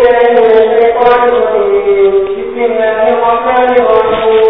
الله الشيطان الرجيم بسم الله الرحمن الرحيم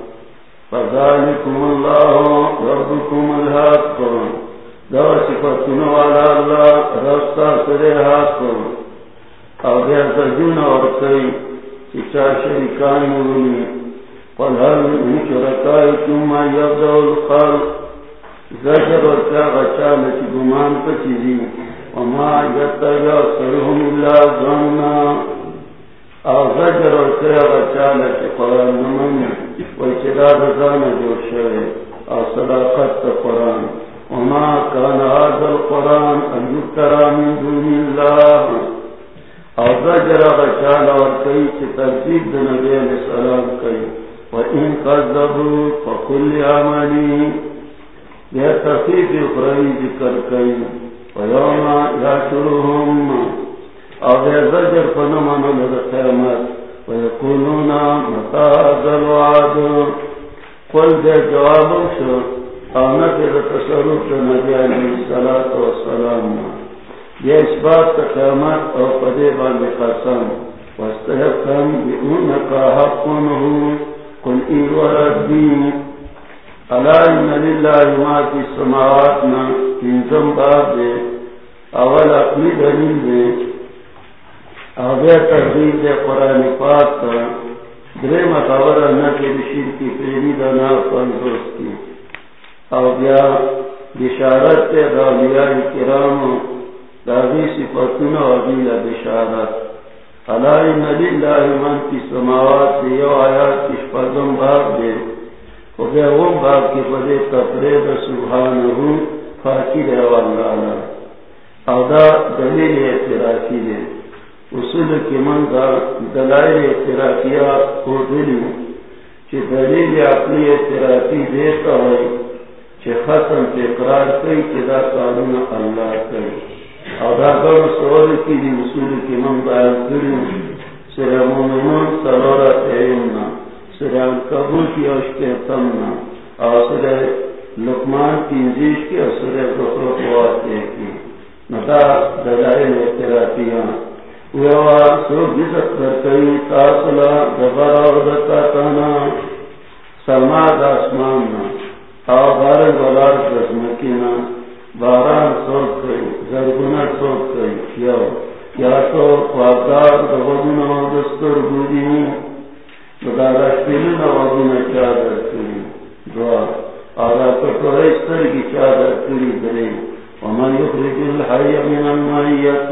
فذلكم الله ربكم الحق ذو صفاتنا على الله رستا سر الحق او دیا سجون اور کئی چچا شرکان مرنی فلحل ان شرکائی کم ما یبدو الخل زشب اور کیا غشا لچی گمان پچی دی وما یتا یا سرهم اللہ زمنا او زجر او سیغا چالا چی قرآن نمانی وی چی دا جو شوی، او صداقت تا قرآن. وما کان آز القرآن ان یترا من دون اللہ. او زجر او چالا ورکی چی ترتیب دنبی علیہ السلام کئی. و این قذبو فکل عملی. یہ ترتیب اخرائی ذکر کئی. و یوما یا أو يزجر فنمان للقيامات ويقولون متى هذا الوعد؟ قل ذا جواب شو أو نفذ تصرف نبي عليه الصلاة والسلام۔ یہ اس بات کا قیامت اور پدے والے قسم واستحقم بأنك حق هو قل إي وردي ألا إن لله ما في السماوات من زنباب دے اول اقلی دلیل دے اوے تحضیل قرآن پاک کا درے کی پیری دنا کی بشارت کرام داغی بشارت. علائی نبی اللہ من کی سماوات سے یو آیات کی باب دے باب کی بدے تفرید سبحانہو فاکی دے او دا دلیل اعتراکی دے اصول کی من دا دلائل اعتراکیہ کو دلی چی دلیل عقلی اعتراکی دیتا ہوئی، چی ختم پہ اقرار کئی چی دا قانون اللہ کئی۔ اور دا گر سوال کی دی اصول کی من بیان کریں سر مومنون سرورا تیرنا سر قبول کی اشکے تمنا اور سر لقمان کی انزیش کی اور سر دخل قواتے کی۔ نتا دلائل اعترافیاں ویوا سو جزت در کئی تاصلہ دبارا ودتا تانا سماد آسماننا اور بارن بلار جزمکینا باران سوک کئی زرگنا سوک کئی یو یا تو خوابدار دغدنا دستر بودی بدارا شپیلنا وغدنا چادر کری دعا آرا سر کی چادر کری دلی ومن یخرج الحی من المائیت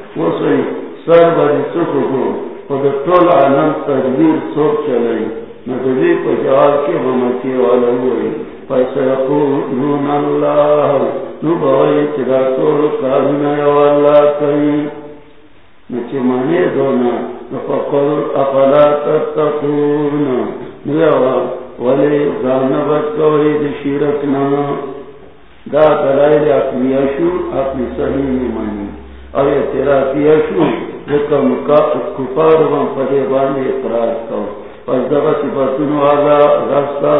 وہ سر بڑی سکھ کو خود طول عالم تدبیر سوک چلئی نبی کو کے ممکی والا ہوئی فسيقولون الله نبوي تداتور كارنا يوالا كي نچه ماني دونا نفقل أفلا تتقون نيوا ولي زانبت كوري دشيرتنا دا دلائل اپنی اشو اپنی صحیح مانی اور اعترافی اشو لکم کفار اقرار کو پس رستا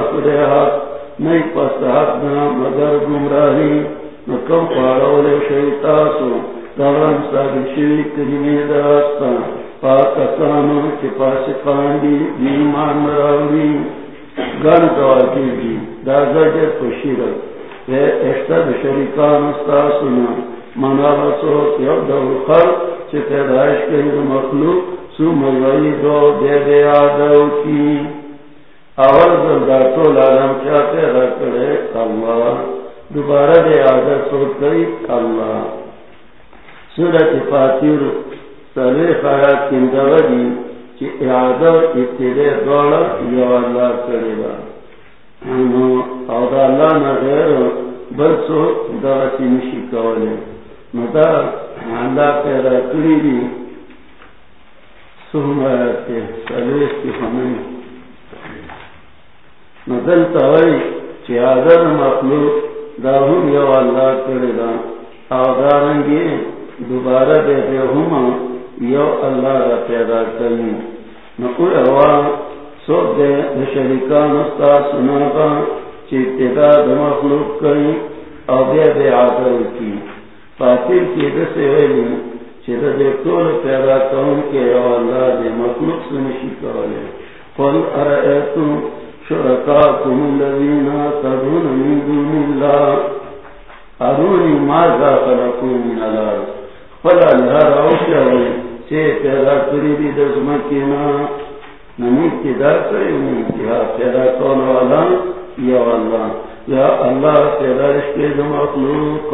نہیں پسنا مگر گمراہی نکم پاڑولے شیطاسو دوران سادی شوی کریمی داستا پاکستانو چی پاسقان دی ایمان راوی گن دواکی دی دا زجر پشیرت وی اشتد شریکان استاسونا منابسو یو دو خلق چی پیدایش کری مخلوق سو مروی دو دے دے آدھو کی اول زنداتو لالم کیا پیدا کرے اللہ دوبارہ دے عادت سو کئی اللہ سورت فاتیر سلے خیات کندو دی چی اعادت ابتدے دوڑا یو اللہ کرے گا او دا اللہ نا غیر بل سو دوسی نشی کولے ندا اللہ پیدا کری دی سو مرتے سلے کی ہمیں نزل تاوی چی آگر مخلوق دا ہم یو اللہ کرے دا۔ آدارنگی دوبارہ دے دے ہم یو اللہ را پیدا کرنی۔ نقول ہوا سو دے شرکان استا سنا با چی ابتدا دا مخلوق کرنی او دے دے آگر کی۔ فاتر کی دسے ویلی چی دا دے طول پیدا کرن کے یو اللہ دے مخلوق سنشی کرنے قل ارائیتم شركاكم الذين تدعون من دون الله أروني ماذا خلقوا من الأرض فلا لها روشة چه پیدا کری دی دزمکینا نمی ابتدا کری نمی ابتدا پیدا کون والا؟ یا اللہ۔ یا اللہ پیدا رشکے دو مخلوق۔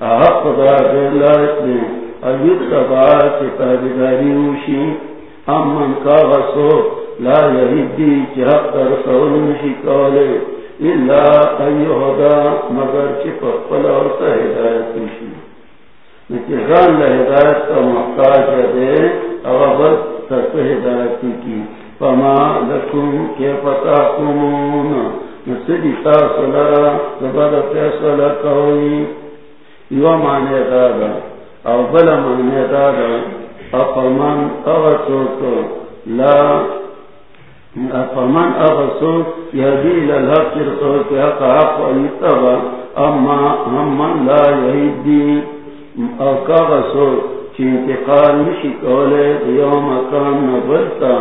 حق دا دے لائق ایت تبا تابداری کا غصو، لا یهدی چه حق رسول نشی کولے دا مگر چه پخپل ہدایت نشی غان کا محتاج دے، او بل ترس ہدایت کی فما لکم کے پتا کمون نسلی تاصلہ فیصلہ کوئی۔ یو مانے دادا او بل مانے دادا افمن اغسوک لا افمن اغسوک یهدی للحق رسولک حق حق ویتبا اما همن لا یهدی او کاغسوک چی انتقال نشی کولے دیوم کان نبرتا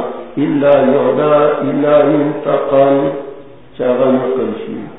الا یهدا الا ينتقل چاگا نقل شی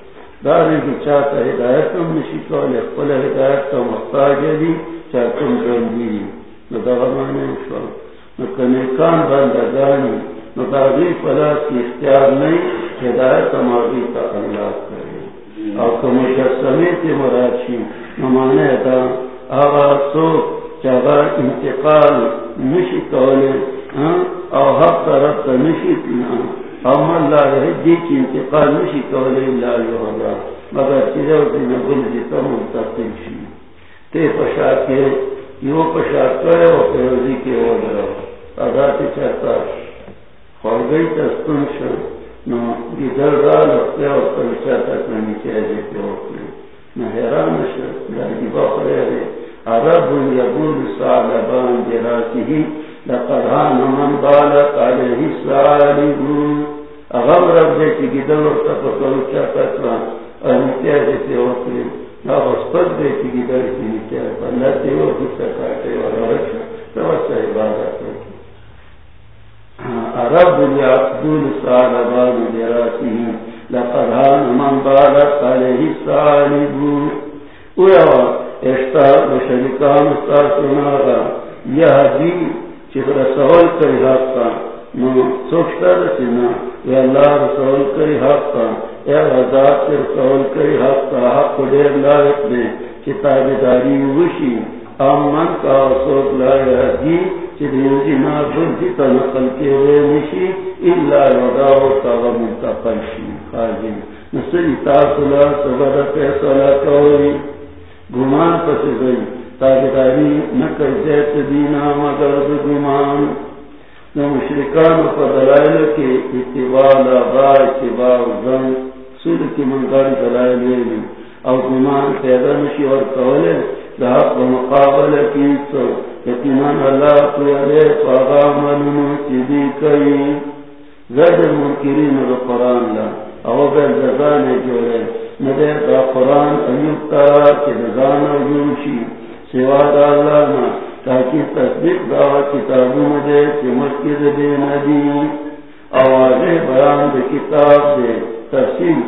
داری کی چاہتا ہدایتم نشی کولے قل ہدایت کا محتاج دی چاہتم جندی دی کنیکان بندگانی. مطابق پلاس کی اختیار نہیں ہدایت ہماری کا اللہ کرے. اور کمجسمی کی مراشی نمانے دا، آغا سو چاگا انتقال نشی کولے ہاں، او حق طرف تا نشی تینا ام اللہ کی انتقال نشی کولے مگر منتقل شی تے پشا کے یو کرے و پیروزی کے ہو ادا چاہتا تستن شو نو را لگتے چاہتا نو حیران شو لگی باقرے رے عرب یقول صالبان لقران من بالت علیہ صالبون اغم رب دے کی گدر اور تفکر چاہتا کہ نیچے ایجے کے ہوتے نا غصبت دے کی گدر کی نیچے اللہ تیو حصہ کاٹے والا رکھا توسع عبادت رکھا عرب یعبدون صالبان جراته لقد هان من بالت عليه الصالبون ويوا اشتار بشركان استاسناغا يهدي چه رسول کری حقا نو سوچتا رسینا یا اللہ رسول کری حقا یا عذاب کے رسول کری حقا حق کو دیر لائق دے کتاب داری وشی امن کا سوک لا یهدی چیزینا بلدی تا نقل کے وے نشی اللہ وداو تا منتقل شی، خاجی۔ نسلی تاصلہ سبر فیصلہ کوئی گمان پس گئی۔ تابداری نکل جیت دینا مگر گمان نو مشرکان پر دلائل کے اتباع لابا اتباع زن سود کی منگر دلائل لی او گمان پیدا نشی اور کولے دا مقابل کی تو یقیناً اللہ پیارے پاغا منو چیدی کئی۔ زد منکرین دا قرآن لا، او بل زدان جو جوڑے۔ ندے دا قرآن ایوب تارا چی دزان جوشی سوا دا اللہ نا تاکی تصدیق دا کتابون دے چی مسکد دے ندی آوازے بیان دے، کتاب دے تفصیل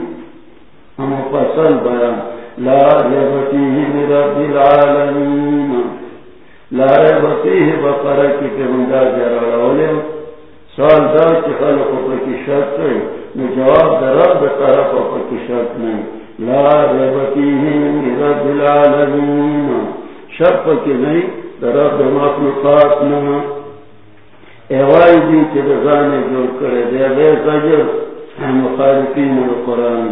ہم فصل بیان۔ لا ریبتیہ رب العالمین۔ لارے بتی بقرہ کی پیغمبر جرا رولے سوال دا کہ خلق پر کی شرط ہے نو جواب درب دے طرف پر کی شرط نہیں۔ لا ربتی ہی رب العالمین۔ شرط کی نہیں درب مخلوقات نہ ایوائی دی کہ رضانے جو کرے دے دے زجر مخالفین القرآن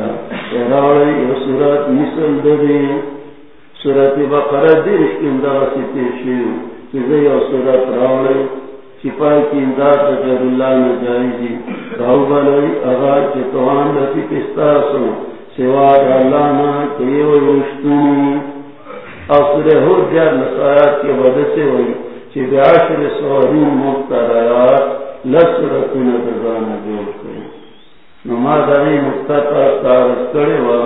راوڑی یو سورت مثل دری سورت بقرہ دیرش کی امداد سی پیشیو چیزے یو سورت راوڑی چپائی کی امداد غیر اللہ میں جائی نجائزی راو بلوی اغاد چتوان لفی پستاسو سواد اللہ نا کیو رشتونی اور سورہ حود جار نسایات کے وجہ سے ہوئی کہ چی بیعشر سوارین مخترائات لسرتون دزانا جوڑ کریں نماز علی مستقا تارس کرے وا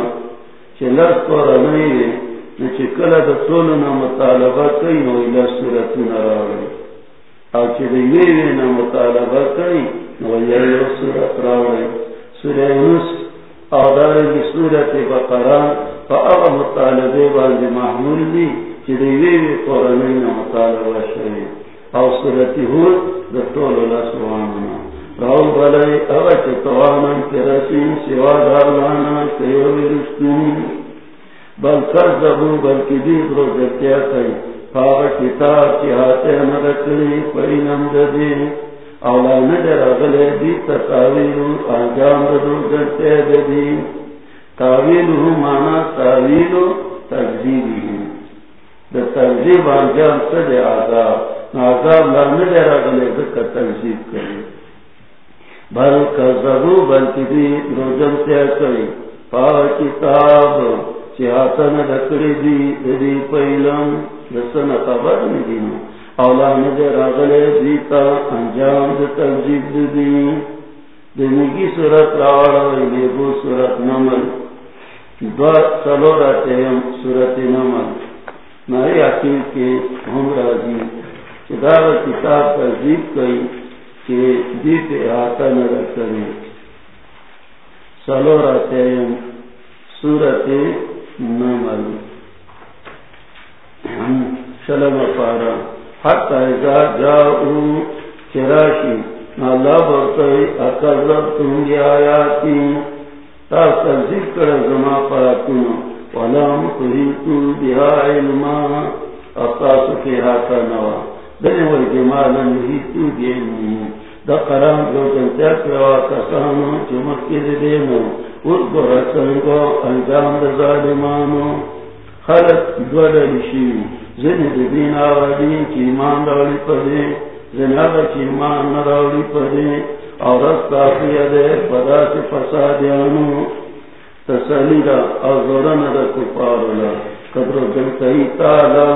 چھ لرس کو رنائی وی نچھ کلا دا طولنا مطالبہ کئی نو الہ سورت نراوی او چھ دیوی وی نا مطالبہ کئی، نو الہ سورت راوی سورہ نس او دارنگی سورت بقران فا اغا مطالبے باندی محمول دی چھ دیوی وی قرآنی مطالبہ شوی. او سورت حود دا طول اللہ سبحانہ. راو بلائی اغا توانن کرسین سوا دارلانا کیو ورشتون بل کذبو بلکی دید رو جتیا کئی فاغا کتاب چی آتے مدکلی پینم ددی اولا ندر اغلی دید تاویلو آنجام ردو جنتے ددی تاویلو مانا تاویلو تجزیبی دا تجزیب آنجام سد آزاب آزاب لا ندر اغلی ذکر تجزیب کری بل کذبو بلکی دی روجن تیا کئی پا کتاب چیاتن دکڑی دی دی پیلم رسن خبر ندین اولا نظر آگلے دیتا انجام دی تلجیب دی. دنگی صورت راوڑا صورت نمل. دو سلو صورت نمل. ناری عقیل کے ہم راضی. چدار کتاب تلجیب کئی کہ دیپ آتا نہ کرے. سلو رہتے سورت نمل. شلم پارا. حت ایزا جاؤ چراشی نالا برتائی اکرب تم آیاتی تا زما بها علما. اقاسو نوا بی علمی دا قرآن جو جنتیا کروا کسانو رسنگو انجام دا ظالمانو خلق دولا لشیو زن دین آوادی چی ایمان راولی پدے زن آگا چی ایمان نراولی پدے اور رس کافی دے پدا سے فسادیانو. تسلی دا ازورن دا کفارولا قدر جنتہی تالا.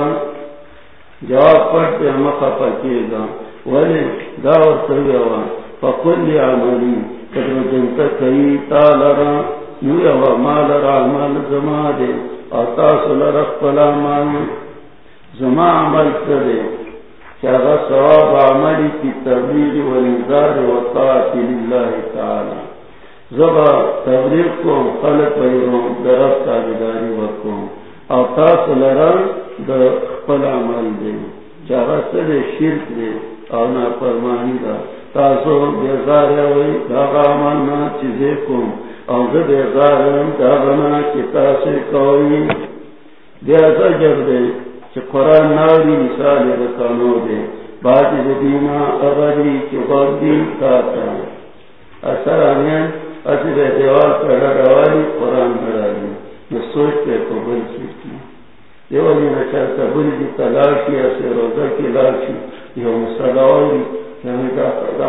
جواب پڑھتے مخا پکے گا ولی دعوت سویوا فقل عملی. قدر جنت کئی تالرا نویوا مال را زما دے اتاس لرق پلا مان زما عمل سدے چاگا سواب عملی کی تبلیغ و انذار و طاعت تعالی. زبا تبلیغ کو خلق درست وکوں در پلا دے شرک دے او نا فرمانی دا تاسو بیزار ہوئی داغا مانا چیزے کم او دا بیزار داغنا کی کوئی بیازا جب دے چی قرآن ناوری مثال رکانو دے باتی دینا ابری چی غردی تاتا. اثر اسی پر روالی قرآن نسوچ پہ قبل قبل تلاشی روزہ کی لاشی. دا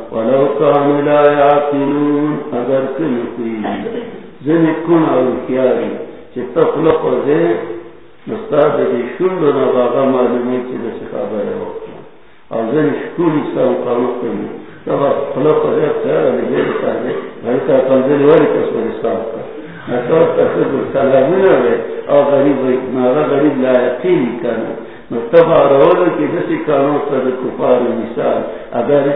ولو کانو لا یاکلون اگر کنکوی زن کن او کیاری چه تخلق و زن نستاد دی شنڈو نباغا معلومی چه دسی خبر وقتا او زن شکولی سام قانو کنی تبا خلق و زن خیار علی بیر ساده بلکا کنزلی ولی کسوری سامتا نتوار تخلق سلامون او غریب ناغا غریب لا یقینی کنی کنو تبارول کی دسی سر کفار مثال. اگر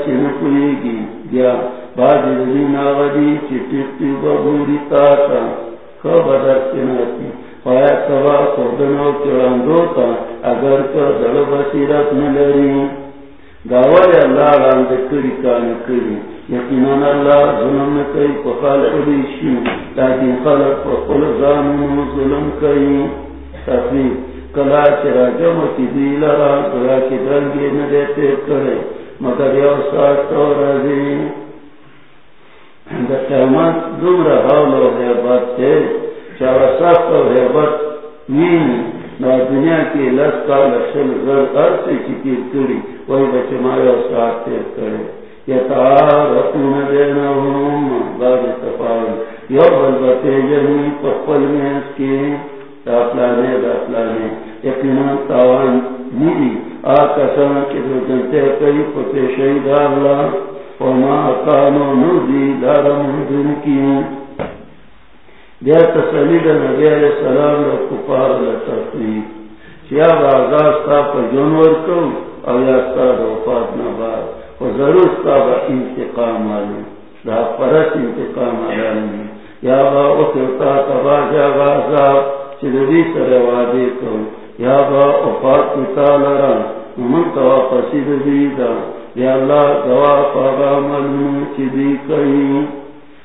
گی گیا بعد دین تاتا خبر سناتی پایا سوا خودنو اگر کا دل بصیرت گاوال اللہ راند کری کان کری. یقینان اللہ ظلم پخال خلق پخل ظلم کئی. تفریق کلا چرا جم کی دی لرا گیا کی درنگی نہ دیتے کرے، مگر یو ساتھ تو رضی قیامت دم رہا لو حیبت سے چارا سخت و حیبت نین، نا دنیا کی لس کا لشن غر ارسی چکی کری، وہی بچے مارے و ساتھ تیر کرے. یتارتون دینہم باب تفاول یو بلبتے جنی پخپل میں اس کی. داخلانے داخلانے یقیناً تاوان نیدی آکسان جنتے کئی پتے شہید اللہ وما کانو کی دیا تسلید نبی علیہ السلام لتفریق چیا ستا پر جنور کو او یا ستا نبار و ضرور ستا با انتقام آلی. دا پرس انتقام آلی. یا با تبا جا بازار چلوی سر وادی کو یا با افات کتا لرا من کوا پسید دیدا یا اللہ گوا پاگا ملنو چی دی کئی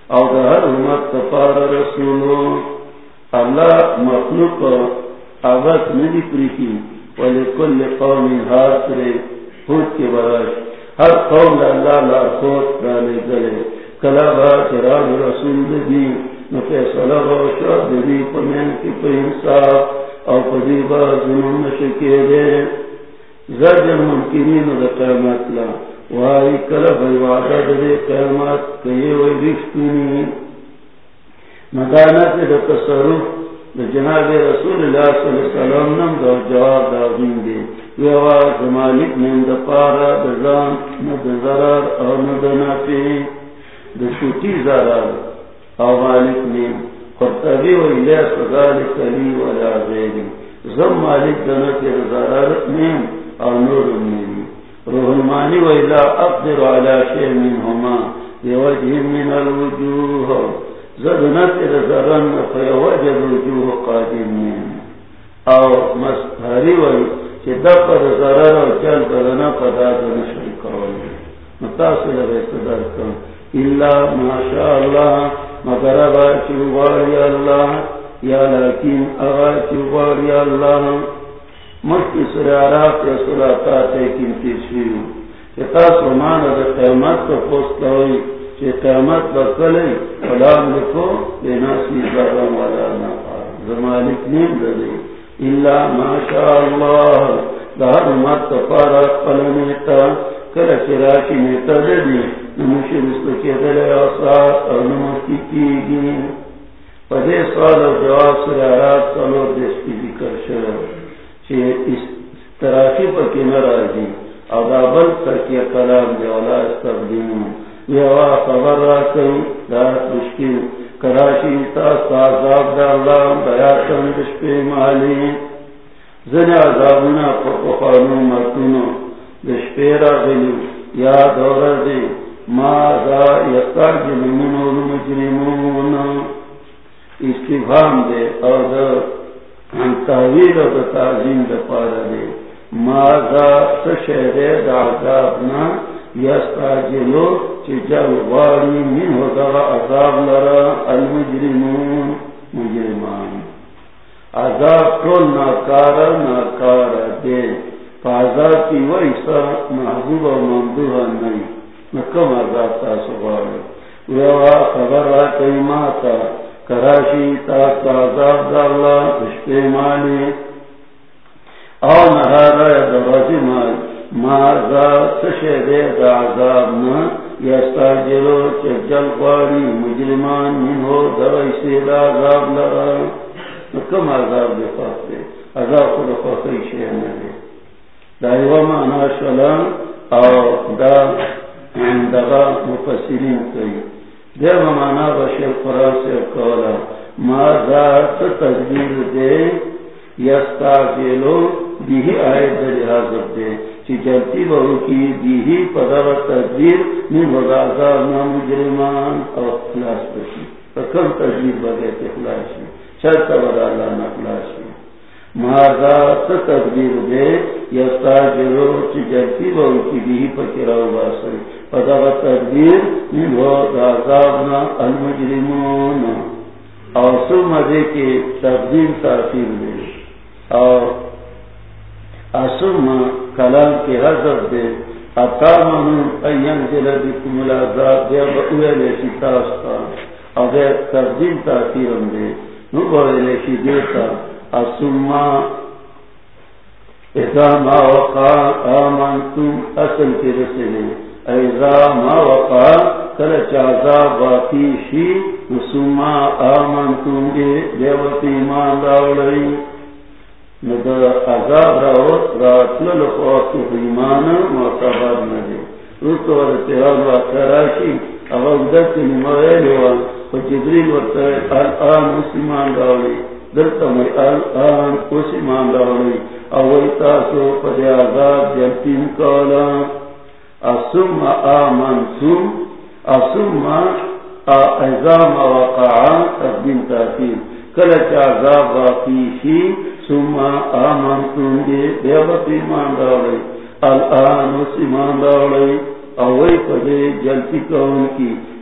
او دا ہر امت تفار رسولو. اللہ مخلوق آغت ندی پریکی ولی کل قوم حاصر خود کے براش ہر قوم اللہ لا خود دانے گلے کلا با چراغ رسول دی نو فیصلہ دی پمین کی پہ انصاف او پدی با ظلم دے زرجن منکرین دا قیمت لا۔ وائی کلا بھائی وعدہ دے قیمت کئی وی رشتونی مدانت دا تصرف دا جناب رسول اللہ صلی اللہ علیہ وسلم نم دا جواب دا دین دے۔ ویوا زمالک من دا پارا، دا زان ند ضرر او ند نافی دا شوٹی ضرر۔ او مالک نیم قرطبی و الیس و ذالک لی و لا غیری زم مالک دنت رزارت نیم او نور نیم و الا اقدر شیع بوجه من الوجوه. زدنت رزارن قادم نیم او مستحری و چی و چل بدنا کولی متاصل کن اللہ مگر اغا چوباری اللہ، یا لیکن اغا چوباری اللہ۔ مکی سرارات یا سراتات ایکن تیشویو کہ تاس رمان دا قیمت کا پوست ہوئی کہ قیمت بکلی فلام لکو لناسی ذرم ولا نفع زمالک نیم دلی۔ اللہ ما شاء اللہ دا حرمت تفارا قلنیتا کل چراشی نیتا دلی نمشی رسل کے دلے آسات اور نمکی کی گی پدے سوال اور جواب سر آرات سالو دیس کی ذکر شر چھے اس تراشی پر کی نرازی او دا بل سرکی کلام دے اولا استقدیمون خبر را کئی دارت مشکل کراشی تاست عذاب دا اللہ بیاتن دشپے مالی زن عذابنا پر قفانو مرتونو دشپے را یا دورا دی ماذا يستعجلون المجرمون استفهام دے اور تحویل و تعظیم دے پارا دے ما ماذا سشہر دا عذابنا یستعجلو چی جل غاری من ہو دا عذاب لرا المجرمون مجرمان عذاب تو ناکارا ناکارا دے فعذاب کی ویسا محبوب و مندوہ نہیں نکم آزاد تا سوار خبر را کئی ماتا کراشی تا تا عذاب دا اللہ او نهارا درازی مال سشے دے دا جلو مجرمان من ہو دوائی دا دے دا ایوا مانا شلان او دا مفسرین کئی دیر مانا بشیر قرآن سے کولا. ما ذات تدبیر دے یستا جیلو دیہی آئے در حاضر دے. چی جلتی بہو کی دیہی پدا و تدبیر من وغازا نام جرمان او اخلاص بشی. فکم تدبیر بگے تے خلاشی چرتا ودا اللہ نخلاشی مہازا تدبیر دے یستا جیلو چی جلتی بہو کی بھی دیہی پکراو باسر پدا و تدبیر من وغازا نام المجرمون۔ اور سو مزے کے تبدیل تاثیر دے۔ اور اسم کلام کی حضرت دے۔ اتامن این جلدی کملا ذات دے بقوے لے شتاستا اور دے تبدیل تاثیر دے۔ نو بوئے لے شدیتا اسم اذا ما وقع آمنتم اصل کی رسلے ایزا ما وقع کل چازا باقی شی نسما آمنتم دے دیوتی ایمان داولی عذاب راوت راتلل خواستی ایمان معتبر ندی رسو ورطیان واقراشی اغلدت نمویلی و جبریل ورطای الان مسلمان داولی دلتا می الان مسلمان داولی اوی تاسو پدی عذاب جلتین کولا اسم آمنتم اسم ازام وقعان تقدیم تاثیر کلچ عذاب واقعی شی دیوت ایمان داولی الان اس ایمان داولی اوی پدے جلتی کون کی.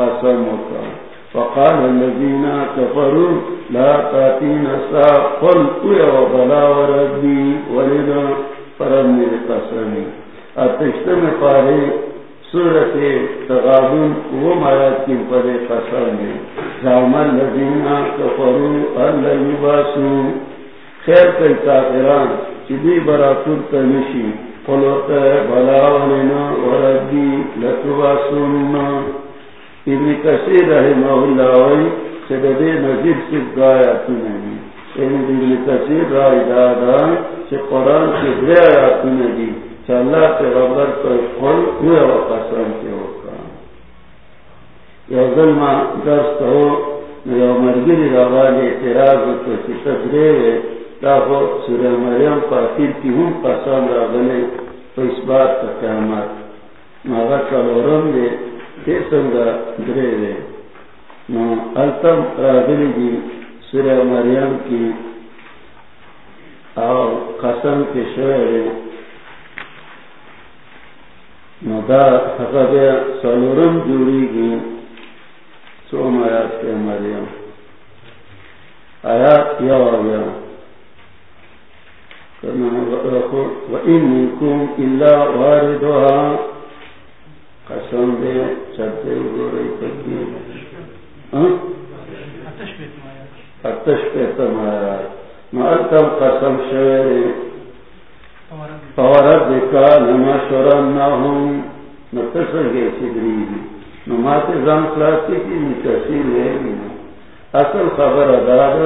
قسم ہوتا فقال الذين كفروا لا تاتين سا قل قل وبلا وربي ولنا فرمي قسمي اتشتم پارے سورت تغابن وہ مایات کی پدے قسم ہے. زامن لذینا کفرو اللہ یباسو خیر کئی کافران چیدی براتور تنشی قلوت بلاوننا وردی لتباسونا ابن کثیر رحمہ اللہ وی سددے نظیر سے گایا سب گایاتو نہیں یعنی ابن کثیر رائی دادا چی قرآن سے دے آیاتو نہیں۔ اللہ کے ربر پر کھول ہوئے وہ قسم کے ہوگا یا ظلم دست ہو یا مرگری روال اعتراض تو ستر رہے تاہو سورہ مریم پاکیر کی ہوں قسم راگلے تو اس بات کا قیامت۔ ماغا چلورم دے۔ تیسنگا درے نو التم دی سورہ مریم کی قسم کے شعر سلورم جوڑی گی سوم آیات کے مریم آیات یا آیا وَإِن مِنْكُمْ إِلَّا وَارِدُهَا قسم دے چلتے ہو رہی تکبیر اتش پہ تم آیات مالتم قسم شعر فوربکا لما شرنهم نتصل گئے سدری نمات زان خلاصی کی نتصیل ہے اصل خبر ادار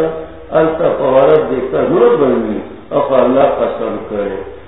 التا فوربکا نور بنی اخ اللہ قسم کرے۔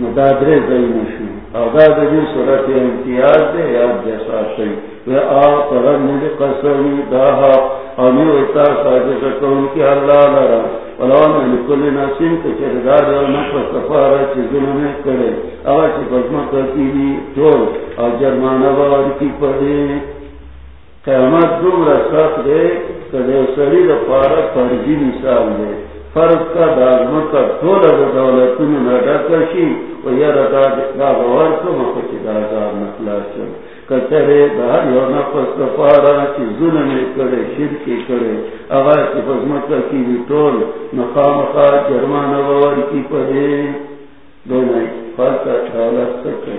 ندا درے شو او دا دی صورت امتیاز دے یاد جیسا شئی وی آ قرآن دی قسمی دا حق امی ہوتا ساجد کون کی اللہ لرا. ولون من کل ناسین کے چردار اور نفس سفارا چیزوں میں کرے آوہ چی بزمہ کرتی دی جول اور جرمانہ بار کی پڑے قیامت دوم رساق دے کدے سری دا پارا فرجی مثال دے فرض کا دازمت کا تھوڑا دا دولتون نڈا کرشی و یا ردا دا غوار کو مخچی دا عذاب نخلا شد کچرے دار یو نفس کفارا چی ظلم کرے شرکی کرے۔ اغا چی فزمکا کی بھی طول مقام خواہ جرمان ووار کی پڑے۔ پدے دونائی فالکا ٹھالت سکے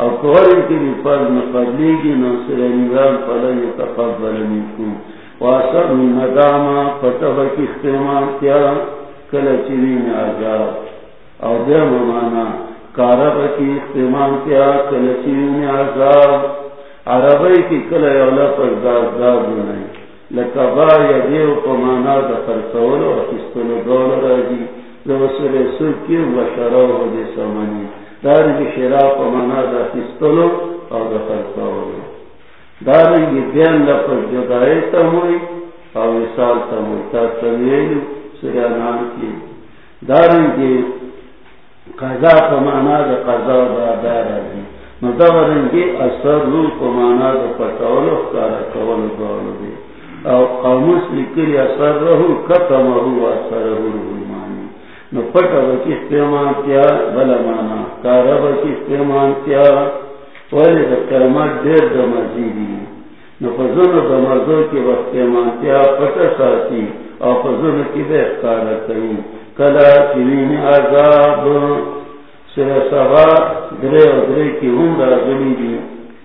او کوری کی بھی فرض مقبلی گی نوصر نظام فلا یتقبل منکم۔ واسر من نداما فتبا کی اختیمان کیا کلچرین عذاب او دیا ممانا کارب کی استعمال کیا کلچین عذاب عربی کی کل اولا پر داد داد بنائی لکبا یا دیو پمانا دا خرسول و خستل دول راجی دو سر سکی و شراو و دی سمانی داری کی شرا پمانا دا خستل و دا خرسول داری کی بین لپر جدائی تموئی سویل کی قضا پمانا دا قضا دا دارا دی اثر رو پمانا دا پتاولو کارا کولو دولو دی او لکلی اثر رہو کتم اثر مانی نو پتا بکی استعمال کیا بلا مانا کارا بکی استعمال کیا ولی دا دیر دا نو دا کی وقت پتا ساتی او کی بے کئی کلا چنین عذاب سر سبا درے و درے کی ہم را گلی دی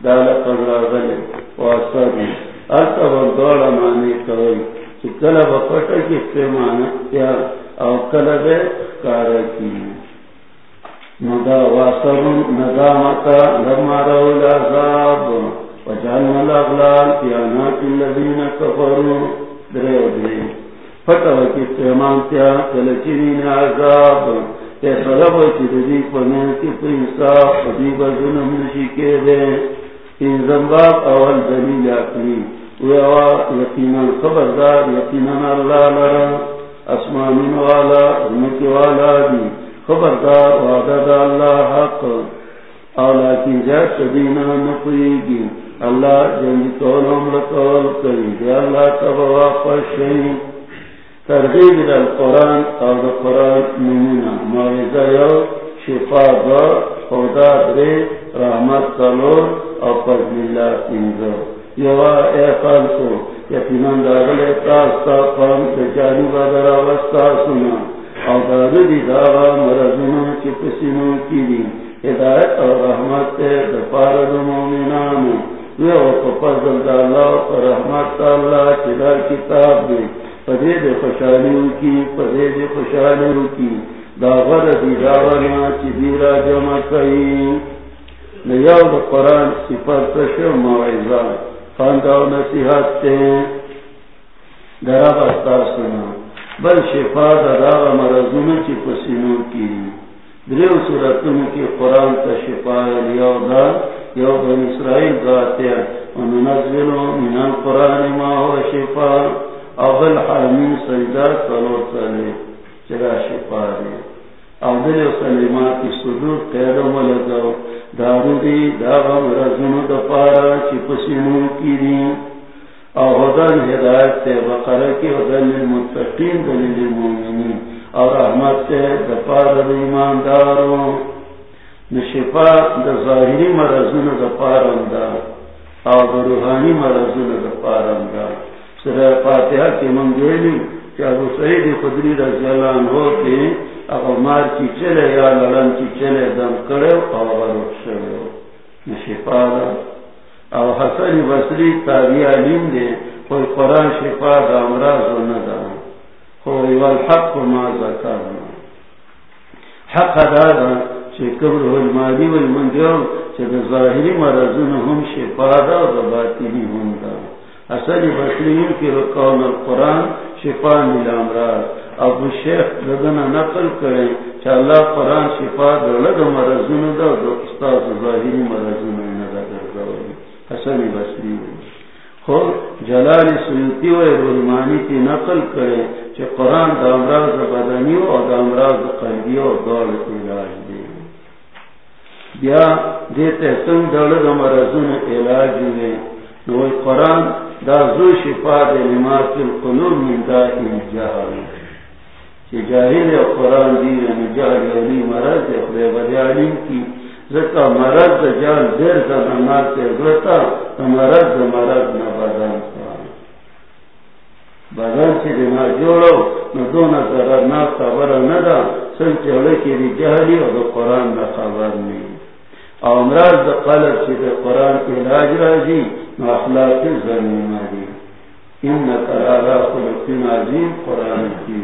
دالا قدر واسا دی التا مانے کوئی چی کلا با پتا کی استعمانا او کلا بے کی ندا لما رو العذاب وجعلنا الاغلال کی استعمال کیا عذاب دی کی پرنصاف دی بزنم نشی کے دے ان زنباب اول دلیل اکلی ویوا یقینا خبردار یقینا اللہ لرا اسمانین والا والا دی خبردار وعدد اللہ حق. اولا کی جات دینا نقریگی اللہ جنگی طول عمر طول کری دی اللہ تبوا پشہی ترغیب دا القرآن او دا قرآن نمونا موعظہ یو، شفا دا خودا درے، رحمت سلور او فضل اللہ پینزو یوا اے خالقو یقینان دا غل اتاستا قام دا جانی بادر آوستا سنا. او دا ردی داغا مرزنو چی پسینو کی دی۔ ہدایت او رحمت تے دا پارد مومنانو یو فضل دا اللہ و رحمت اللہ چی کتاب دی۔ پدے دے خوشحالیوں کی، پدے دے خوشحالیوں کی۔ داغر دی داغرنا ہاں چی دیرا جمع کئی۔ نیاو دا قرآن سفر تشو موعظہ۔ خانداو نصیحت تے۔ درا بستا سنا۔ بل شفا دا داغ مرزون چی پسینو کی دریو صورتوں کی قرآن تا شفا لیاو دا یو بن اسرائیل ذاتیا وننزلو من القرآن ما هو شفا. اول حرمین سجدہ سلو سلے چرا شفا دے اول سلیمات کی صدور قیدو ملگو دارو دی داغم رزنو دپارا چی پسینو کی دی او حدن ہدایت تے بقرہ کی حدن للمتقین دلیل المومنین اور رحمت تے دپارا دی ایماندارو نشفا دا ظاہری مرزنو دپارا دا او دا روحانی مرزنو دپارا دا سورہ فاتحہ کی منگویلی کہ ابو سعید خدری رضی اللہ عنہ کے اگر مار کی چلے یا لڑن کی چلے دم کرے اور غروب شروع۔ نشفا دا۔ او حسن بصری تابی علیم دے کوئی قرآن شفا دا امراض و ندا خوی والحق ما ذکرنا. حق دا دا چه کبر والمالی والمنجر چه دا ظاہری مرزون هم شفا دا و دا باطنی هم دا اصل بسرین کی رکون القرآن شفا نیل امراض. ابو شیخ لدنا نقل کریں کہ اللہ قرآن شفا دولد مرزون دا دو استاذ ظاہری مرزون ندا درگولی حسن بسرین جلال سیوتی و رحمانی کی نقل کرے کہ قرآن دامراز بدنی اور دامراز قلبی اور دور علاج دے بیا دیتے سنگ دولد مرزون علاج ہوئے وہ قرآن دا زو شفا دے نماز کی قلوب من دا انجہل کہ جاہل قرآن دی یعنی جاہل علی مرض دے خدے بدی علیم کی زکا مرض جان دیر کا نماز کے گلتا مرض مرض نہ بدن بدن سے دماغ جوڑو نہ دو نہ ذرا نہ خبر نہ دا سن چڑے کی بھی جہلی اور قرآن نہ خبر نہیں اور امراض دا قلب سے دے قرآن کے علاج راجی نہ اخلاق زمین ماری ان نہ کرارا خلق عظیم قرآن کی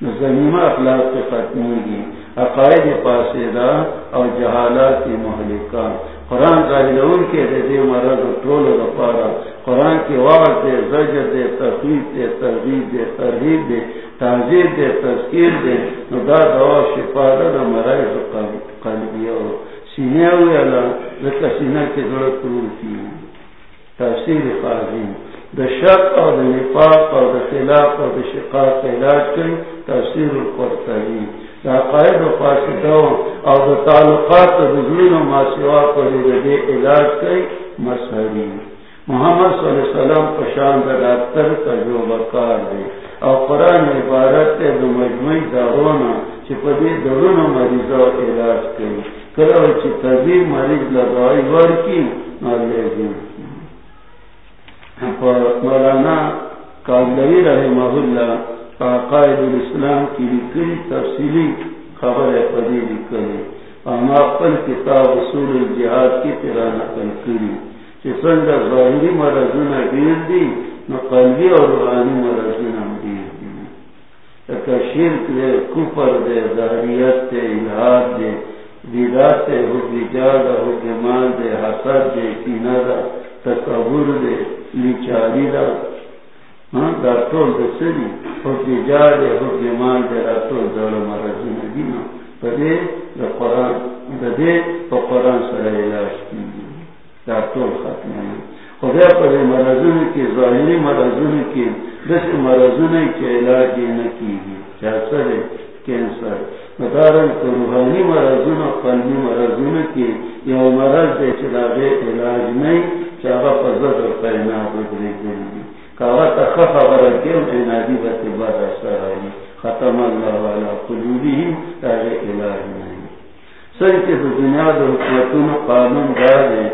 نہ زمین اخلاق کے ختمی گی عقائد پاسدہ اور جہالات کی مہلکہ قرآن کا علم کے دے دے مرض ٹول رپارا قرآن کی واضح دے، زجر دے تفریح دے ترغیب دے ترغیب دے، تہذیب دے، تذکیر دے۔ ندا دوا شفا دا مرائز قلبی اور سینے ہوئے اللہ ذکر سینہ کی ضرورت کی۔ تفسیر خاضیم دا شک اور دا نفاق اور دا خلاف اور دا شقاق علاج کری تفسیر القرطبی۔ عقائد و فاسدوں اور تعلقات و ما سوا پر دے علاج کئی مسئلی محمد صلی اللہ علیہ وسلم پشان دا ڈاکٹر کا جو بکار دے اور قرآن عبارت دو مجموعی دارونا چی پدی درون مریض و علاج کئی کرو چی طبیب مریض لگوائی ور کی نالے دن مولانا کابلوی رحمہ اللہ قائد الاسلام کی لکلی تفصیلی خبر ہے پدی لکلی ہم اپن کتاب اصول الجہاد کی تیرا نقل کری کہ سنگا ظاہری مرضون گیر دی، نہ قلبی اور روحانی مرضون گیر دی۔ شرک دے کفر دے، ظاہریت دے، الہاد دے دیدات دے، حب جاد ہو جمال دے، حسد دے کینہ دا تکبر دے لیچاری ہاں، دا ہاں دا ٹول دے سری مان دے را ٹول دول دے پا قرآن سر علاج کی۔ دا ٹول ختم ہے۔ خدا کی، ظاہری مرضون علاج کینسر۔ مدارن کو روحانی مرضون کی یہ دے چلا دے علاج نہیں چاہا پزد و پینا بدری گلی خبر کیوں نادی ختم اللہ والا قلوبہم تاگے الہ نہیں سر کے دنیا دو حکمتون قانون دارے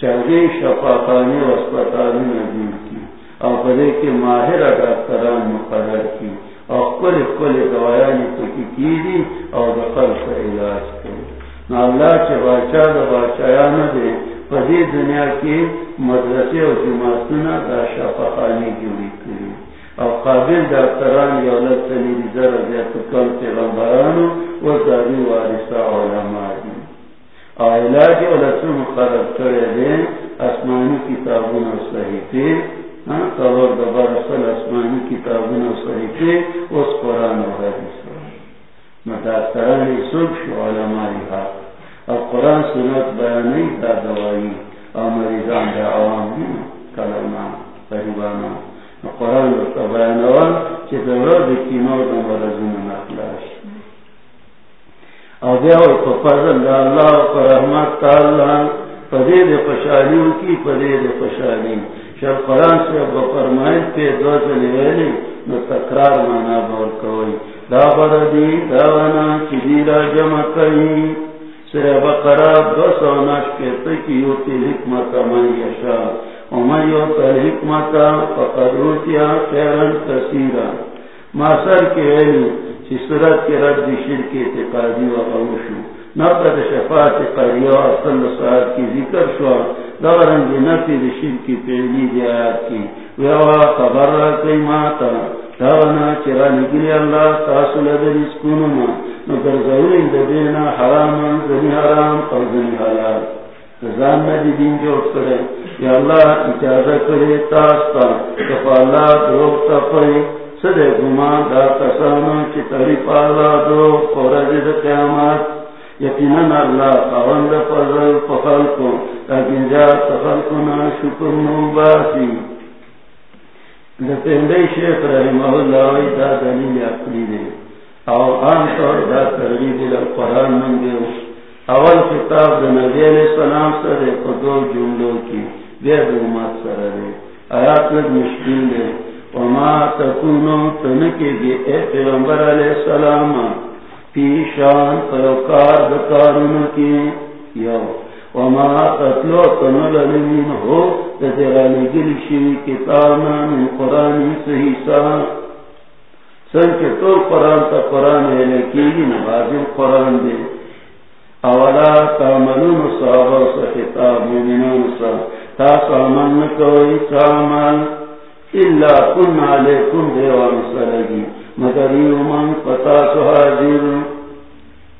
چاہے شفا خانی و نبی کی اور پدے کے ماہر ڈاکٹران مقرر کی اور کل کل دوایانی تو کی دی اور دخل کا علاج کرے نہ اللہ کے بادشاہ بادشاہ نہ دے پدی دنیا کی مدرسے اور جماعتنا دا شفاخانی جوڑی کری اور قابل ڈاکٹران یا الگ تلی ریزر زیادہ کم پیغمبرانو و داری وارثہ علماء دی اور علاج علت مقرر کرے دیں آسمانی کتابوں اور صحیفے ہاں کور دبر اصل آسمانی کتابوں اور صحیفے اس قرآن و حدیث. نہ ڈاکٹران سکھ علماء حق اور قرآن سنت بیانی دا دوائی اور مریضان دا عوام دی کلمہ قریبانا قرآن دا بیانوان چی دولار دی کینو دا مرزون نخلاش اور دیو کو فضل دا اللہ و رحمت تا اللہ۔ پدے دے خوشحالیوں کی پدے دے خوشحالی۔ شر قرآن سے اب فرمائد پہ دو چلی ویلی نو تکرار مانا بول کوئی۔ دا بردی، دا داوانا چی دیرا جمع کئی۔ سر بقرا دو سو نش کے تکی یوتی حکمت من یشا ومن یوتا حکمت فقد روتیا خیرن کثیرا. ما کے علم چی صورت کے رد شرک اعتقادی و غوشو نقد شفاعت قریو اصل ساعت کی ذکر شوا دورنگی نفی شرک پیلی دی کی. ویوا خبر را کئی داونا چرا نگلی اللہ، تاسو لدر اسکونو نو در ضروری دینا حرام زنی حرام اور زنی حلال. زان ندی دین جو کرے یا اللہ اجازت کرے تاستا. کفا اللہ دروگ تا پڑے. سدے گمان دا کسانا چی تری پالا دو اور اجد قیامات یقیناً اللہ خاوند فضل فخل کو لیکن جا تخل شکر نوباسی لپندی شیخ رحمہ اللہ وی دا دلیل اقلی دے او عام طور دا ترغیب القرآن من دے اول خطاب دا نبی علیہ السلام سر دے قدو جملوں کی بید امت سر دے آیات لگ مشکل دے وما تکونو تنکی گی اے پیغمبر علیہ السلام پیشان پیوکار دکارون کی یو وما تطلو تنل لمن ہو تدرا لگل شوی کتابنا من قرآن صحیح سن کے تو قرآن تا قرآن ہے لکی نبازم قرآن دے. اولا تعملون صحابہ سا خطاب مومنون سا. تا سامن کوئی سامن اللہ کن علیکم دیوان سلگی. مگر یومن پتا سحاضر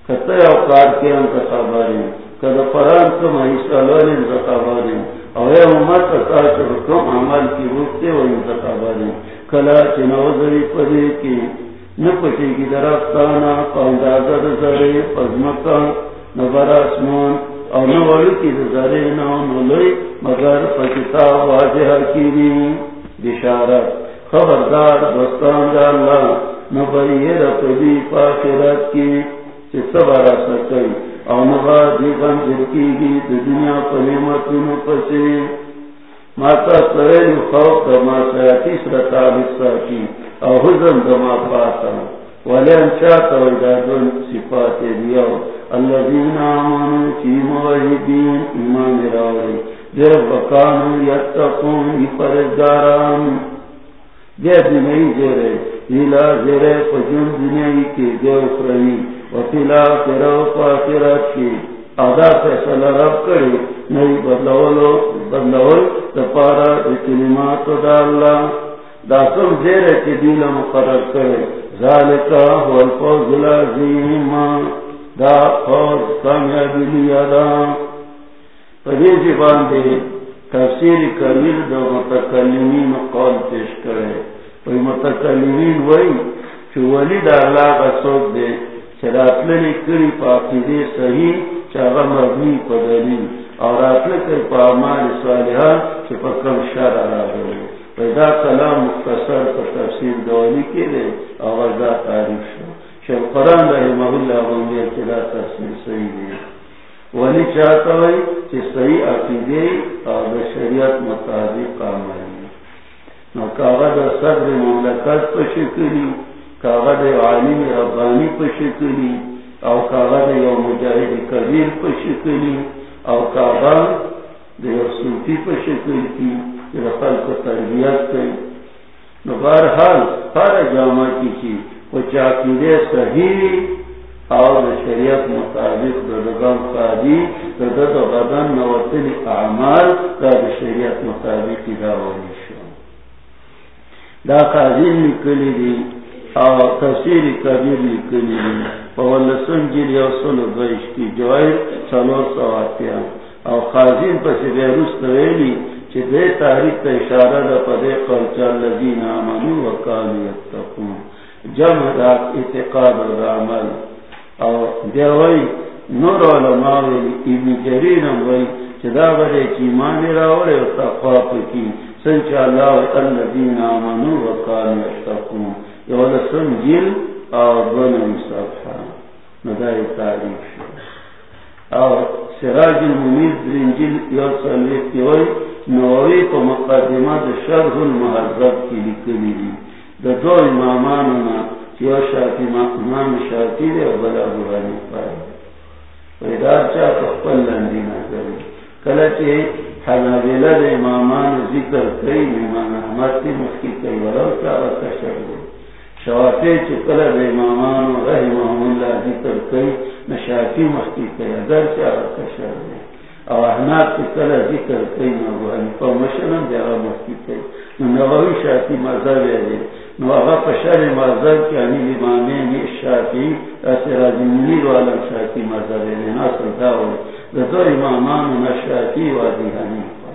کتے اوقات کے انتخاباری. کد پران کم امت کم عمل کی روکتے و کلا چنوزری کی کی درفتانا پزمکا، نبر نوڑی کی مگر پکتا بشارت خبردار دوستان دا اللہ نبئی رفدی پاکرات کی سکی او نبا دیغن جرکی گی دنیا پسی ماتا سویل خوف کی او حضن پاتا ویدادون صفات دیو اللذین آمانو ایمان دیر بکانو یتقون پرزداران جی نہیں جیرے ہیلا پجن دنیا کی وکیلا تیرو پاکرات کی آدھا فیصلہ رب کرے نہیں بدلولو بدلول تپارا کلمات دا اللہ زیرے کی دیل مقرر کرے ذالکا هو الفوز العظیم دا فوز کامیابی لیا دا پدی زبان دے تفسیر کمیل دو متکلمین قول پیش کرے وی متکلمین وی چو ولی دا اللہ بسوک دے چرات لنی کری پاکی دے صحیح چاگا مبنی پا دلیل. اور اپنے کر پا عمال صالحہ چو پا کم شار آرہ دے. پیدا کلام مختصر پا تفسیر دولی کے دے اور دا تعریف شو. شو قرآن رحمہ اللہ ونگی چلا تفسیر صحیح دے. ولی چاہتا ہوئی کہ صحیح عقیدے اور شریعت مطابق عملی نو کاغذ صدر مملکت پر شکلی کاغذ عالم ربانی پر او کاغذ یو مجاہد کبیر پر او کاغذ یو صوفی پر کی رفل کو تربیت کی نو بہرحال ہر جامع کی چیز وہ چاقیدے صحیح اور شریعت مطابق دگم قادی دد بدن نوتن اعمال کا شریعت مطابق داوری شو دا قاضی نکلی دی اور تفسیر کبیر نکلی دی. پول سنجل یو سلو بیش کی جوائر چلو سواتیا اور قاضی پسی بیروست ویلی چی دے تحریک تا اشارہ دا پدے قلچا لذین آمنو وکانو یتقون. جمع دا اتقاد و عمل. دیوئی نور علماء ویلی ابن جرینم وی چدا بڑے چی مانی راوڑے و تقواب کی سنچا اللہ الذین یشتقون یو جل او دون تاریخ او سراج درنجل یو سلیت نووی پا مقدمہ دا شرح کی دی دا دو امامانونا یو شاکی امام شاکی بلا برانی پائے پیدار چا پخپل لندی کلچے حنابیلہ دے امامان ذکر کئی امام احمد تی مخی کئی ولو چا کشر دے شواتے چکل دے امامان رحمہ اللہ ذکر کئی نشاکی مخی کئی اگر چا کشر دے او احناب چکل ذکر کئی نبوانی پا مشنم دے اگر مخی کئی نووی شاکی مذہب دے نو اغا پشار مذہب کی انی امامین شاکی اسراج منیر والا شاکی مذہب ہے لینا سلطا ہوئی دو امامان نشاکی حنیفہ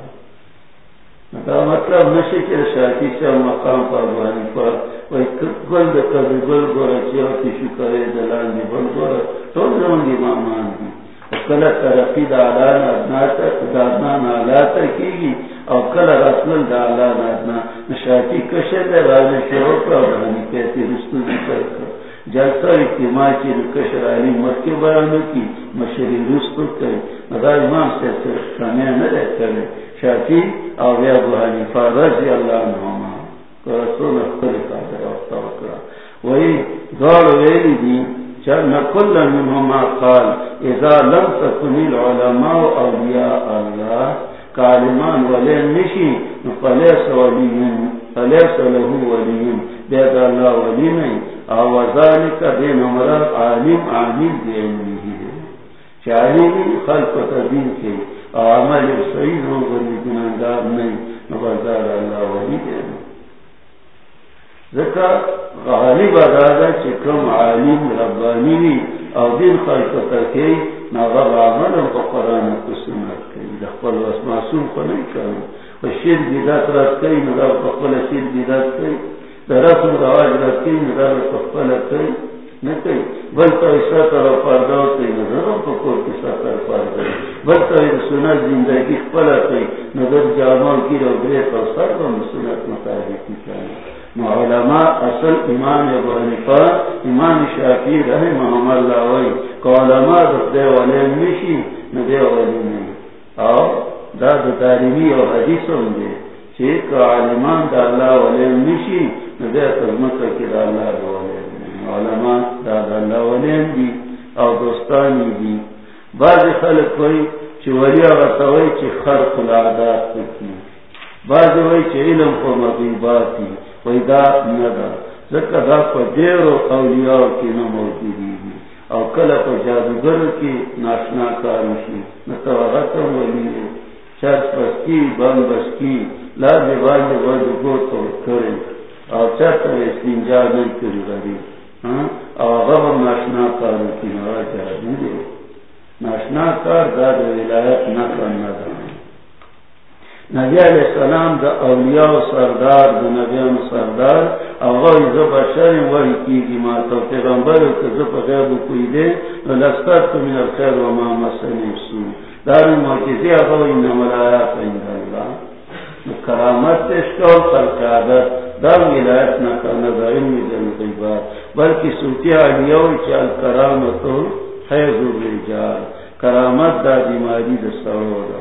مطلب, مطلب کے شاکی سے مقام پر بانی پر، وہی گل دے کبھی گل گورا چیو دی گورا، تو زمان دی کلا ترقی دا علان ادنا تک دا ادنا تکی گی او کلا رسول دا علان ادنا کشے دے شروع پر بانی کہتی دی جلسہ اجتماع کی کشر علی مرکی بیانو کی مشری رستو کئی مدار امام سے سمیع نہ رہتا ہے شافی او بیا ابو حنیفہ رضی اللہ عنہما رسول اختر کا درخت وکرا وہی دور ویلی دی چرن کل منہما قال، اذا لم تکن العلماء اولیاء اللہ، کالمان ولی نشی، فلیس ولیم فلیس لہو ولیم بید اللہ ولی نہیں۔ او ذالک عالم چاہیے خلق تدین عمل صحیح ہو گناہگار نہیں مبردار اللہ ولی دے ذکر غالب ادادا چکم عالم ربانی وی او دین خلق تکی عمل و قرآن کو سنت کئی دخل کو نہیں کرو و شیر بیدات رات کئی نغب شیر بیدات کئی۔ درست رواج رات کئی نغب ایسا طرح پردہ ہوتے نظروں کو کوئی کسا پردہ زندگی پلا کئی نظر جامع کی سر کو مطابق کی چاہیے علماء اصل امام ابو حنیفہ امام شافی رہے محمد اللہ وی علماء دے والے مشی نہ دے والے نہیں اور داد تعلیمی اور حدیثوں دے چیک عالمان دا اللہ والے مشی نہ دے خدمت کی دا اللہ والے علماء دادا لولین دی او دوستانی دی۔ بعض خلق کوئی چی ولی آغتاوی چی خرق العادات تکی بعض وی چی علم کو مغیباتی وی دا ندا۔ ذکر دا پا دیر و اولیاء کی نموتی دی دی۔ او کل پا جادوگر کی ناشنا کارشی نتوغتم ولی چرس بسکی بان بسکی لازی باندی باندی گوتو کرن او چاته یې سپینجا چرس استنجا نہیں کری غریب ناشنا کار کی ناشنا کار داد ولایت نه نہ کرنا نبی علیہ السلام دا اولیاء و سردار دا نبیان و سردار اغوی زب شر وحی کی گی ما ماتا پیغمبر که زب غیب کوئی دے لستر تو من الخیر و ما مسلم سو دار موکزی اغوی نمال آیات عند اللہ کرامت تشکول خلق عادت در ولایت نہ کرنا، دا علم جن غیبات بلکہ سوتیا علیو چال کرامت حیض الرجال کرامت دا بیماری دا سوڑ دا.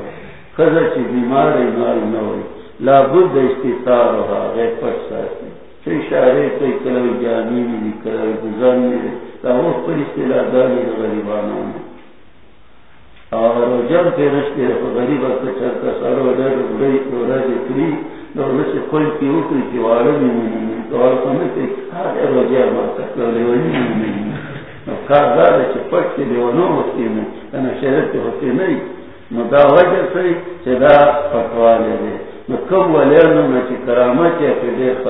خزر چی بیمار مال نہ ہوئی. لا بد استطار رہا غیر پٹ ساتی. چی اشارے کئی کلوی جانی دی کلوی گزان دی تا وہ پر استلا دانی غریبانا اور جب پیرش کے غریب اکتا چرکا سارو در بڑی دورا دی کری کوئی کی کی کی والے بھی نہیں تو اور سمجھ کے روزے سکتے پٹ ہوتے ہوتے نہیں۔ نہیں وجہ سے لے دے کم والے کرامت ہے کہ دیر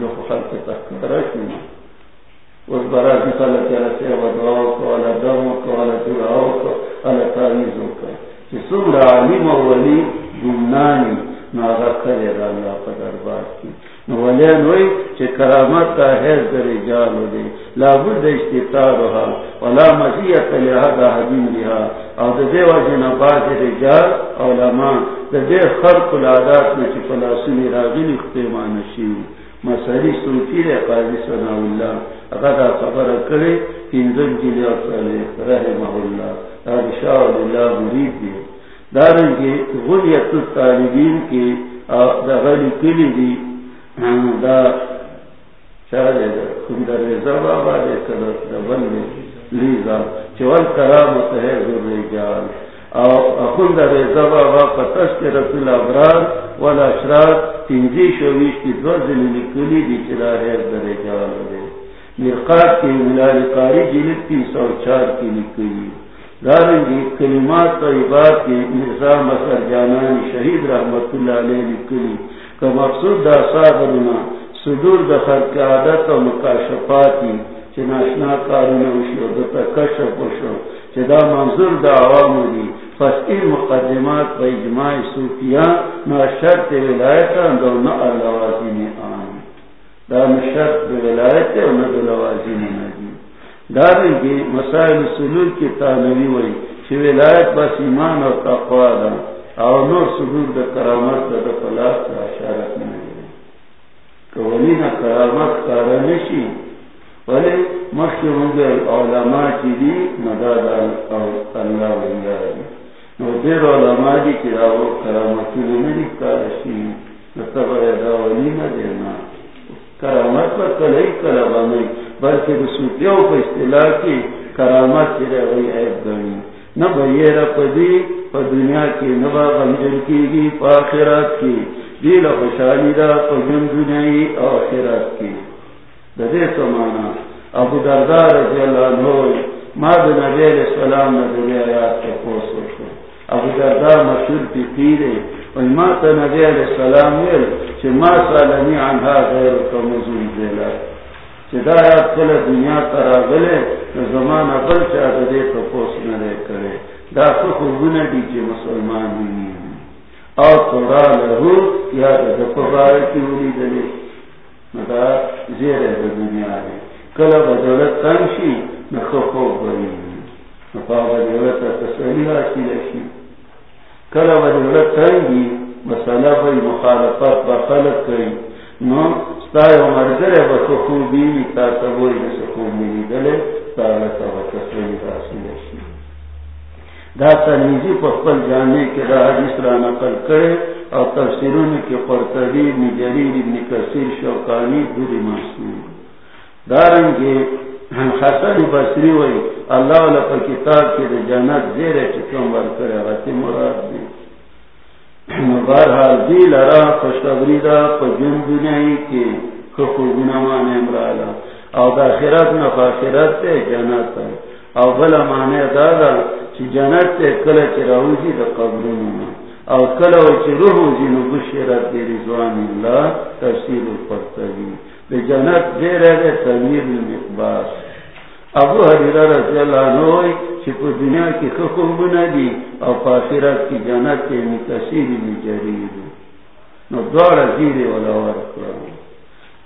جو خلق تک درش نہیں اس برا سے ودعاو کو والا دمو کو والا دعاو کو والا تعریضوں کا کہ سن عالم و ولی گمنانی ناغا کرے دا اللہ پا دربار کی۔ نولین وی چه کرامت تا حیث در رجال ہو دے۔ لابد اشتطارها ولا مزیت لہذا حدیم لها او دا دے وجن بعض رجال علماء دا دے خرق العادات نچی فلاسونی راغین اختیمان شیو مسئلی سوچی رے قاضی سنا اللہ، اگر دا خبر کرے تینزن جلی اصلی رحمہ اللہ رشاء اللہ مرید دے دارنگی غلیت الطالبین کی دا غلی کلی دی دا چاہے دا خندر رضا بابا دے کدر دا بلی لیزا، چوال کرامت ہے ذر رجال او قطش رسول ابرار شویش کی دو کلی دی در دے۔ مرقات کی ملال قاری جلد تین سو چار کی لکلی دارنگی کلمات طیبات کی شہید رحمت اللہ علیہ لکلی کہ مقصود دا صادرنا صدور دا خرق عادت و مکاشفاتی چناشنا کارون وشو وشو چدا منظور دا عوام دی۔ پس فسکی مقدمات پہ اجماع صوفیاء نہ شرط ولایت دو نہ لوازم آن دا نہ شرط ولایت اور نہ لوازم ندی داریں گے مسائل سلول کی تانوی ہوئی کہ ولایت بس ایمان اور تقوا دا اور نور سلول دا کرامت دا دا پلاس دا اشارت نہیں کہ ولی نہ کرامت کارنشی ولی مخی مگر علماء کی دی، مداد اللہ ولی نو دیر علماء دی کی راو نتبا نا دینا کرامت پر کلبا نہیں بلکہ پر اصطلاح کی کرامت عیب نہ بھئی دنیا کی نبا غمجن کی گی پا آخرات کی دیل خوشحالی دا دنیای آخرات کی دے سمانا ابو دردار رضی اللہ عنہ ما علیہ السلام کے پوسو شو ابو دردار مشہور پی پیرے و ما تا نبی علیہ السلام ویل ما سالنی عنها غیر دیلا دا کل دنیا ترا گلے زمان ابل چاہ تو پوس ندے کرے دا سخ مسلمان بھی اور تورا لہو یا دلی دنیا ہے کل بدولت تنشی نخو خوب بری نفا بدولت تسلی حاصل شی کل بدولت تنگی مسئلہ بھئی مخالفت بخلق کری نو ستای و مرگر بخو خوبی تا تبوری نسو خوب ملی دلے تالتا و تسلی حاصل شی دا تنیزی پا پخپل جانے کے دا حدیث را نقل کرے اور تفسیرون کی قرطبی ابن جریر، ابن کثیر شوقانی دوری محسوس دارنگے حسن بصری ہوئی اللہ علیہ پر کتاب کی دا جنت زیر چکم ور کرے غتی مراد دی بہرحال دی لرا خوشخبری دا پا جن دنیای کی خفو گنامان امرالا او دا خیرات نفا خیرات تے جنت او بلا مانے دادا چی جنت تے کل چی راوزی دا قبرون او کل و چی روح زی نو بشیرت دی رضوان اللہ تفسیر القرطبی. دی جنت دیر ہے تغییر المقباس ابو حریرہ رضی اللہ عنہ ہوئی چی دنیا کی خخم بنا دی او پاسرت کی جنت کے مکسیر مجرید نو دوار زیر والا ورکرام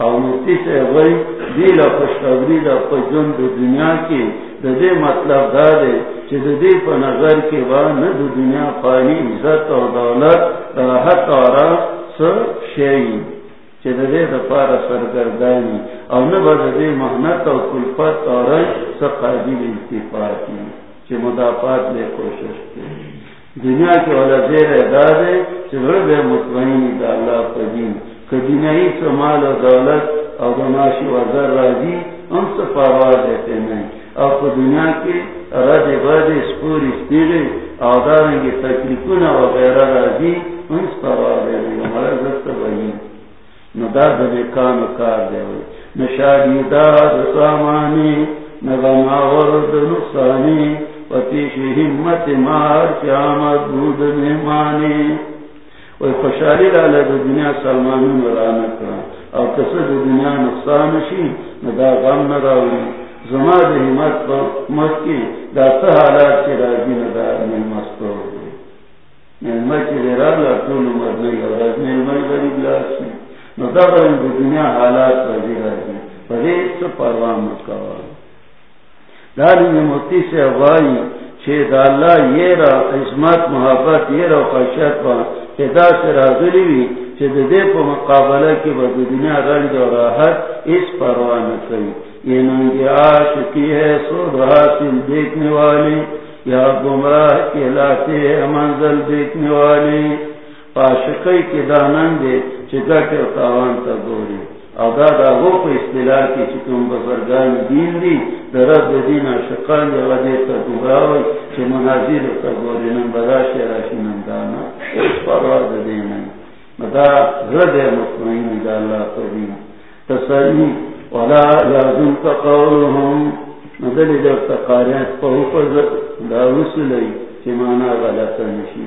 او مفتی سے غی دیل خوشخبری دا پا جن دو دنیا کی دا دے مطلب دا دے چی دا دے پا نظر کے بعد نا دو دنیا پانی، عزت و دولت، راحت اور سر شئی چی دا دے دا پارا سرگردانی او نبا دا دے محنت و کلفت اور سر قابل انتفاقی چی مدافعات لے کوشش کے دنیا کے والا زیر ادا دے چی غرب مطمئنی دا اللہ پا دین. کدینائی سمال و دولت اور دماشی وزر راضی ان سے پرواز دیتے نہیں اور کو دنیا کے رد بد اسپور استیرے اوزاریں گے تکلیفون وغیرہ راضی ان سے پرواز دے رہی ہمارا دست بھائی نہ درد میں کام کار دے ہوئے داد سامانی نہ ورد نقصانی پتیش ہمت مار قیامت بود مہمانی اور خوشحالی لالا دو دنیا سلمانون ورانا کرا اور کسا دنیا نقصان شی ندا غم نراوی زما دا حمد پر مت کی دا سا حالات کی راجی ندا نعمت پر ہوئی نعمت کی دیرا لاتون مدنی اور از نعمت غریب لاسی ندا برن دنیا حالات راجی راجی پر ایک سا پروان مکاوا داری نمتی سے اغائی چھے دا اللہ یہ را عظمت، محبت یہ را خشیت پا دا سے راضی وی کہ دے پا مقابلہ کی بد دنیا رنج اور راحت اس پروان کئی یہ ننگی عاشقی ہے، سو حاصل دیکھنے والی یا گمراہ کہلاتے ہیں، منزل دیکھنے والی عاشقی کے دانند دے چکا تاوان تا گوری او دا دا وہ پا اصطلاح کی چکم بزرگان دین دی درد دین عاشقان دی غدی تا گمراوی چھ منازیر تا گوری نم براش راشی نم دانا. اس پرواز دینا. مدا رد مطمئن دا اللہ قدیم تسلی ولا یازن کا قولهم. مدل جو تقاریت پا حفظ دا رسلی چھ مانا غلط نشی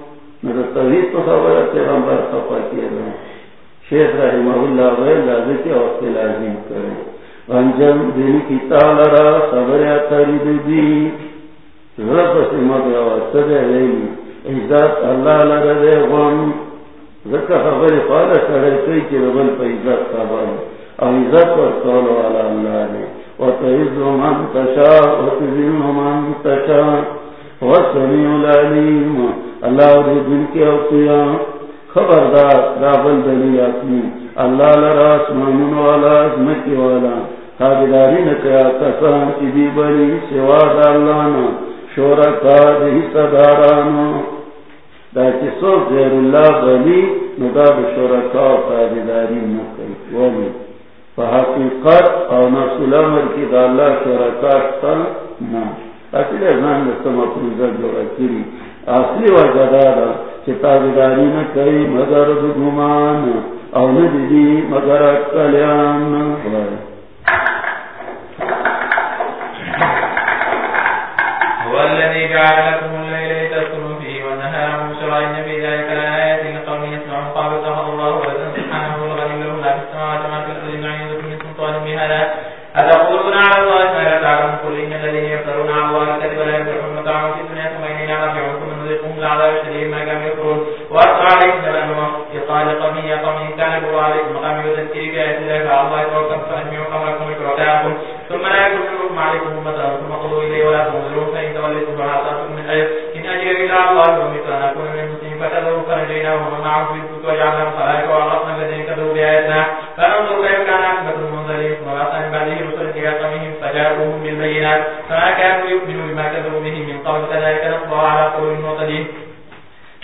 توحید تو خبر پیغمبر خفا کیا رہا شیخ رحمہ اللہ غیر لازم کے وقت لازم کریں رنجن یعنی کی تالرا قبری اتری دی۔ رب سے مگر وصدے رہی عزت اللہ لگے غم۔ ذکر خبر فارا کرے کئی کی ربن پہ عزت کا اور عزت پر قول والا اللہ نے وتعز من تشاء وتذل من تشاء۔ والسميع العليم اللہ اور دن کے اوتیا خبردار رابل دلی اپنی۔ اللہ لرا اسمان والا، عظمت والا۔ تابداری نہ کیا، کسان کی دی بڑی سوا اللہ نہ شورکا دی صدارانو دا چی سو غیر اللہ بلی ندا دا شورکا و تابداری نکی ولی فا حقیقت او نفس الامر کی دا اللہ شورکا شتا نا اصلی ازان دستا مفروضا جورا کری۔ اصلی وجہ دادا چی تابداری نکی مگر دو گمان او ندی مگر اکلیان ولی الذي جعل لكم الليل لتسكنوا فيه والنهار مبصرا ان في ذلك لآيات لقوم يسمعون قالوا اتخذ الله ولدا سبحانه الغني له ما في السماوات وما في الارض ان من سلطان بهذا. أتقولون قومكم ثم لا يكن منكم عليكم أمة ثم قضوا إليه ولا تنظرون فإن توليتم فعصاتكم من أجل إن أجر إلا الله وأمرت أن أكون من المسلمين فكذبوا فنجيناه ومن معه في الفلك وجعلنا خلائق وأغرقنا الذين كذبوا بآياتنا. فننظر كيف كان عاقبة المنذرين وبعثنا من بعده رسلا إلى قومهم فجاءوهم بالبينات. فما كانوا يؤمنوا بما كذبوا به من قبل كذلك نطبع على قلوب المعتدين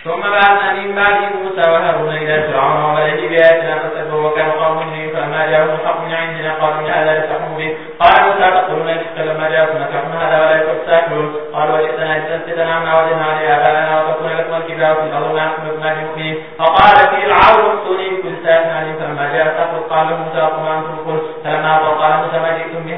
ثم بعثنا من بعد موسى وهارون إلى فرعون وملئه بآياتنا فاستكبروا وكانوا قوم مجرمين فلما جاءهم الحق من عندنا قالوا إن هذا لسحر مبين قال موسى تقتلون الإفك لما جاءكم نكحنا هذا ولا يكون ساكنون قالوا وجئتنا لتنسدنا عما وجدنا عليه آباءنا وتكون لكم الكبار في الأرض ونحن بكم المؤمنين فقال فرعون ائتوني بكل ساحر عليم فلما جاء السحر قال موسى قم أنتم الكل فلما قال موسى ما جئتم به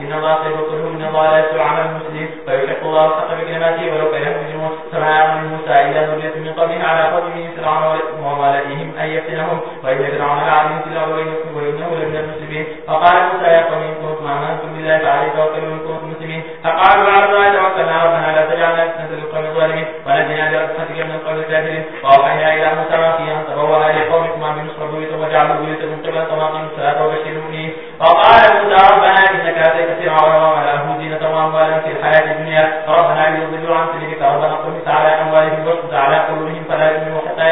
إن الله سيبطله إن الله لا يسوع عمل المسلمين فيحق الله الحق بكلماته ولو كره المجرمون فما يعمل موسى إلا ذرية من قبله على قومه فرعون وملئهم أن يفتنهم وإن فرعون العظيم في الأرض وإنه لمن المسلمين فقال موسى يا قوم إن كنتم آمنتم بالله فعليه توكلوا إن كنتم مسلمين فقالوا على الله توكلنا ربنا لا تجعلنا فتنة للقوم الظالمين ونجنا برحمتك من القوم الكافرين. وأوحينا إلى موسى وفي أن تبوأ لقومكم من مصر بيوتا وجعلوا بيوتكم قبلة وأقيموا الصلاة وبشروا المؤمنين وقال موسى، ربنا إنك آتيت فرعون وملأه زينة وأموالا في الحياة الدنيا. ربنا ليضلوا عن سبيلك، ربنا اطمس على أموالهم واشدد على قلوبهم فلا يؤمنوا حتى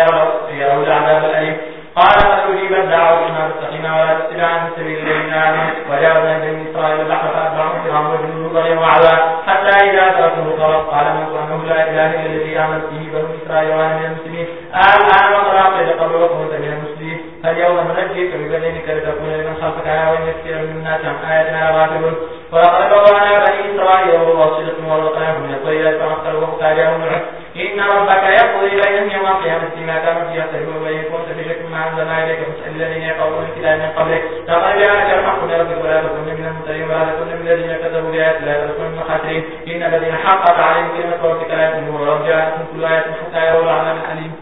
يروا العذاب الأليم. قال فأجيبت دعوتنا مستقيما ولا تتبع عن سبيل الذين آمنوا وجاوزنا بني إسرائيل البحر فأتبعهم فرعون وجنوده بغيا وعلا حتى إذا تركه خلق قال موسى أنه لا إله إلا الذي آمنت به بنو إسرائيل وأنا من المسلمين الآن وقرأت إذا قبل وكنت من المسلمين فاليوم ننجيك ببدنك لتكون لمن خلفك آية ويكثر من الناس عن آياتنا غافلون ولقد بوأنا بني إسرائيل وهو صدق ورزقناهم من الطيبات فمختلوا فاختارهم العلم إن ربك يقضي بينهم يوم القيامة فيما كانوا فيه يختلفون وإن كنت في شك ما أنزلنا إليك فاسأل الذين يقرؤون الكتاب من قبلك لقد جاءك الحق من ربك ولا تكن من الممترين ولا تكن من الذين كذبوا بآيات الله ولا تكن من الخاسرين إن الذين حقت عليهم كلمة ربك لا يكونوا ولو جاءتهم كل آية حتى يروا العذاب الأليم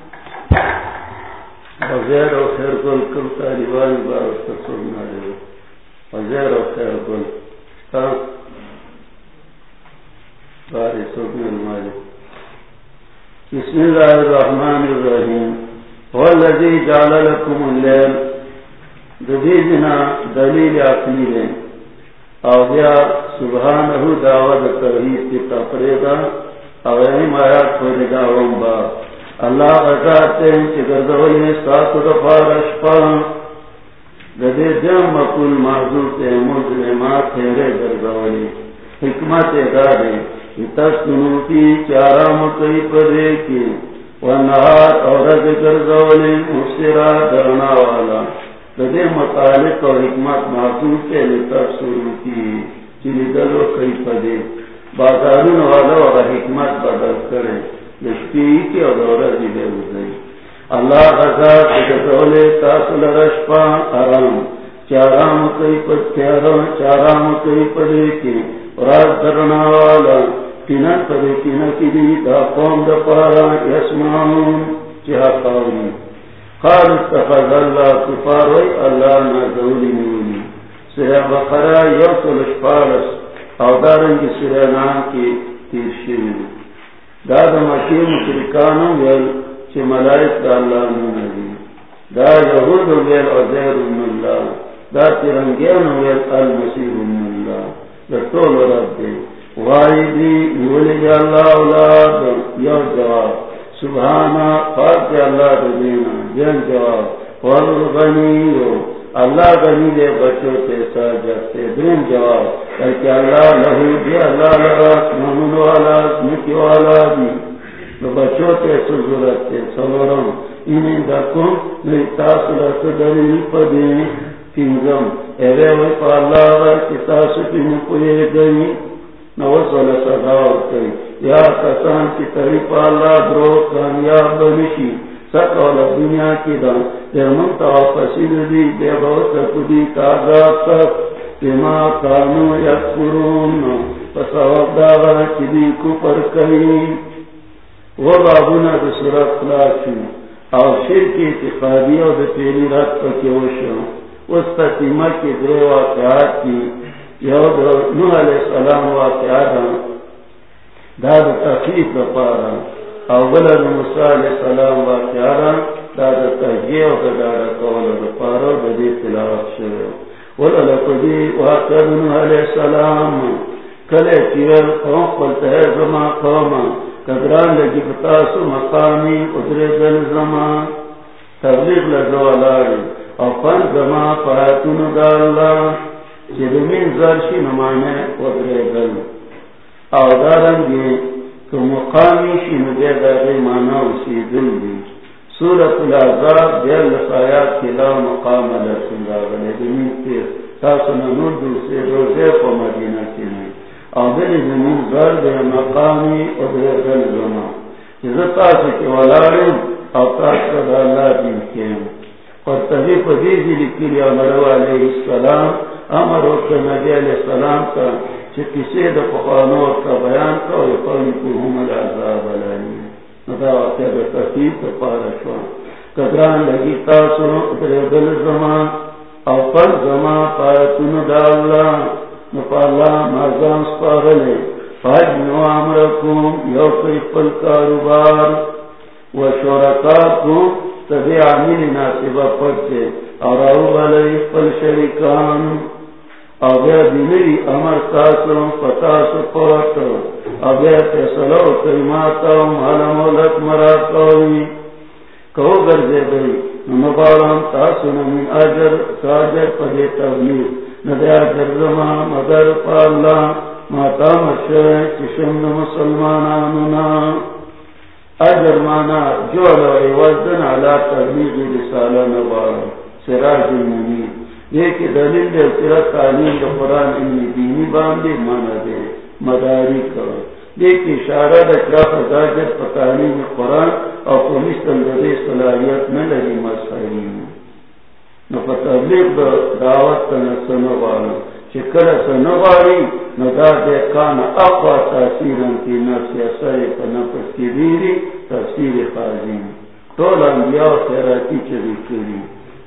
وزیر و خیر کل کل طالبان بارستا سننا لے وزیر و خیر کل باری سننا المالی بسم اللہ الرحمن الرحیم والذی جعل لکم اللیل دبیدنا دلیل اقلی لیں او بیا سبحانہو دعوت توحید کی تفریدہ او ایم آیات پر دعوام با اللہ بتاتے ہیں کہ گردولی میں سات دفعہ رشپا گدے جم مکل معذور تے مجرمات تیرے گردولی حکمت دارے تسنو کی چارہ مکئی پدے کی ونہار عورت گردولی مسرا درنا والا گدے مطالق اور حکمت معذور تے تسنو کی چلی دلو کئی پدے۔ بازارون والا اور حکمت بدل کرے لشپی کی اور جی بے گزری اللہ رضا تاصل رشپا آرام۔ چارام کئی پر چارام کئی پڑے کے راج کرنا والا تین پڑے تین کی دی دا قوم دا پارا یسمان چہا قومی قال اتخذ اللہ کفاروی اللہ نازولی نولی سرہ بقرہ یوصل شپالس او دارنگی سرہ نام کی تیر شیرین دادا مکی مشرکانو ویل چی ملائک دا اللہ نولی دا یہود ویل عزیر من اللہ دا ترنگیان ویل المسیح من اللہ دا طول رب دے وائدی نولی جا اللہ اولاد. یو جواب. سبحانا پاک اللہ دینا جن جواب. والغنی اللہ غنی دے بچوں کے ساتھ جاتے دین جواب. کہ اللہ لہو دی، اللہ لگا محمد والا نکی والا دی بچوں کے ضرورت ہے سورم انہیں دکوں نہیں تاثرت دلیل پدی. کنزم ایرے وی پا اللہ کتاس پی مکوئے گئی نوصل سداور کئی یا کسان کی طریف اللہ درو کامیاب بنشی. سکول دنیا کی دن در منتا فسید دی دے بہت کدی کاغاب سک بما کانو یکفرون فسواب داغا چدی کپر کئی. وہ بابونا دو سورت خلاشو او شرکی اتقادی او دو پیلی رات پکی وشو اس تتیمہ کی درے واقعات کی یو نوح علیہ السلام واقعات دا دا تخلیف دا پارا اولا دا موسیٰ علیہ السلام واقعات دا دا تحجیع و دا دا قول دا پارا دا دی تلاوت شروع ولا لقدی واقعات نوح علیہ السلام کلے چیر قوم قلتا ہے زمان قوما قدران لگی بتاسو مقامی ادر دل زمان تبلیغ لزوالاری او پن زمان دا اللہ زمین زرشی نمانے ودرے گل۔ او دارنگی تو مقامی شی نبی داغی مانا اسی دل دی۔ سورت العذاب دیر لقایات کی لا مقام لرسن داغلے زمین تیر تاسو ننور دوسرے روزے کو مدینہ کی نئی او دل زمین زر دے مقامی ودرے گل زمان جزا تاسو کی ولارم او تاسو دا اللہ دین کیم اور تبھی پدیزی لکی لیا مرو علیہ السلام امر نبی علیہ السلام کا کسی دا کا بیان کا اور قوم کو ہم العذاب علیہ ندا واقع دا لگی تاسو دل زمان او پر زمان دا اللہ. نفا اللہ مرزان سپارلے یو پل کاروبار. و شورکاکم تبی عامل ناسبہ پڑتے اور او بلئی پل شرکان اویا دینری امر تاسو پتاسو پوت اویا تسلو کلماتا مالا مولت مرا کوئی کو گرزے بھئی نمبارم تاسو نمی اجر ساجر پدے تبلیغ. ندی اجر زمان، مدر پا اللہ ماتا مشہ چشم مسلمانانونا. اجر مانا جو لوئی وزن علا تبلیغ رسالہ نبارا سراج المنیر لیکن دلیل دے سرات تعلیم دے قرآن انی دینی باندے مانا دے مداری کرو لیکن اشارہ دے کراف ازاجت پا تعلیم قرآن او پولیستن دے صلاحیت نلری مسائلین نو پا تبلیغ دعوت تنسنو بالا چکر سنواری ندا دے کان اقوا تاثیرن کی نفس اثر پا نفس کی دیری تفسیر خازین طول انبیاء و خیراتی چلی کری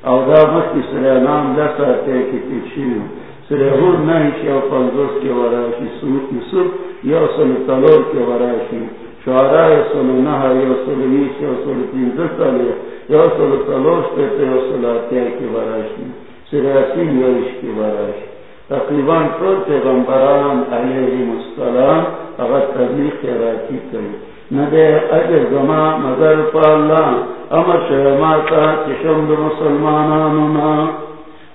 او دا مکی سرے نام لسا تے کی تیچیو سرے ہور نائشی او پنزوس کے وراشی سوک یوسف یو سن تلور کے وراشی شعراء سن نحا یو سن نیش یو سن تینزت علی یو سن تلوش پیتے یو سن آتے کے وراشی سرے اسیم یوش کے وراشی تقریباً ٹول پیغمبران علیہ السلام اگر تبلیغ خیراتی کری ندے اجر زما، مگر پا اللہ امر شہماتا چشم دو مسلمانانونا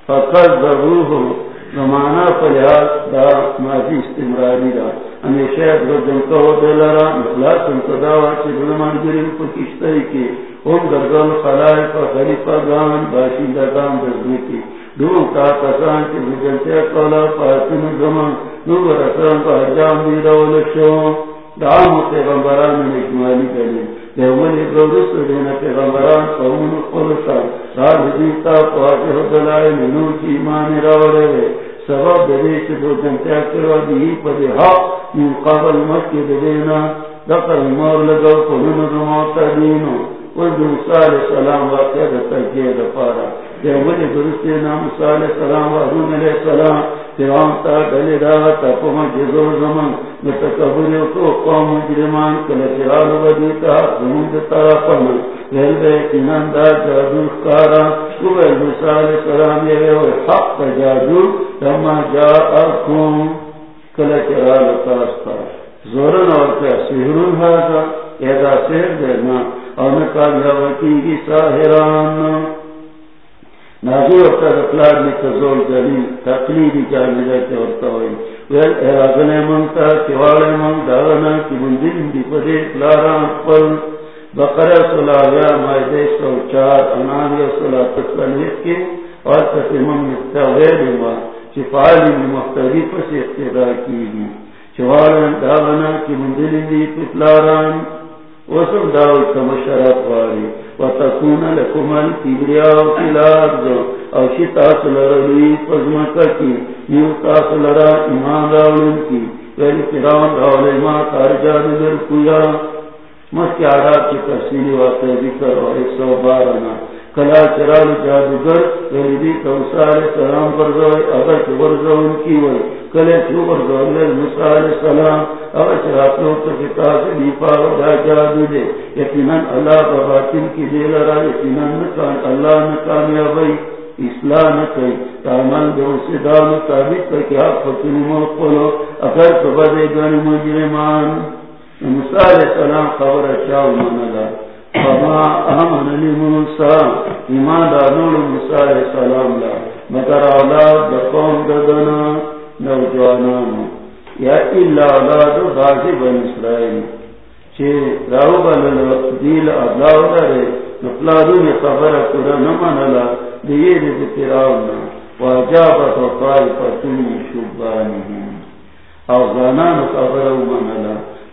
فقط ضروح زمانہ پلیاز دا ماضی استمراری دا ہمیشہ گردن کہو دلرا مخلاص انتداوا چی ظلمان گرین کو کشتری کی ام گردن خلائی پا خلیفہ گان باشندہ گان دزنی کی دو کا کسان کی بجلتے کولا پاتن زمان نو برسان پا حجام دی رول شو دعام پیغمبران اجمالی کرے دیولی گورس دینا پیغمبران قومن قلتا راز دیتا پواجہ دلائی نور کی ایمان راولے وے سبب دے چھ دو جنتیا کرو دی حق، من قبل مکی دینا. دقل مور لگو کنن دو موتا وزن صالح السلام واقع دا تجیہ پارا. دیولی گورس نام صالح السلام وحرون علیہ السلام فرعون تا دلی دا تا پما جزو زمان متکبری کو قوم مجرمان، کل فرعون ودی تا زمان دا طرفنا ویل بے کنان دا جادو کارا ویل مثال سلام یہ حق جادو تما جاءکم، کل فرعون تاستا زورن اور کیا سہرون حاضا ایدا سہر دینا، اور نکال یاوتی کی ساہران۔ نازو اپتا اطلاع میں تزول دلیل تقلیبی جانے جاتے ہوتا ہوئی ویل اراغنے منتا کیوالے من دارنا کی مندل دی پدے لاران پل بقرہ صلاح یا مائدے سو چار انانی صلاح تسلنیت کی اور تسمم مکتا غیر ہوا چفالی مختلف سے اقتدار کی دی گی چوالے دارنا کی مندل دی پتلاران وسم داو کمشرات واری. وتكون لكم الكبرياء في الأرض أو شتاس لرلی پزمکا کی یو تاس لرا ایمان راولن کی۔ یعنی ویلی فران راولی ما تارجاد در کویا مکی عراب کی تفصیلی واقع ذکر و ایک سو بارنا کلا چرال جادوگر ویلی دی توسال سلام برزوی اگر چو برزوی کی وی. کلے چوبر چو برزوی مسال سلام اگر چراتو تو کتاب لیپا و دا جادو دے. یقیناً اللہ بباطن کی دے لرا، یقیناً نکان، اللہ نکامیابی، اصلاح نکی. تعمل دے اسی دام ثابت کر کے آپ فتنی موت پلو اگر کبا دے گانی مجرمان. مسال سلام خبر اچھا چاو منلا فما احمن ایمان دانول علیہ السلام لا. مگر اولاد دقوم ددنا یا الا اولاد غازی بن اسرائیل راو بلل دیل ادلاو دارے خبر کرا نمانلا دیئے واجابت او زانان خبر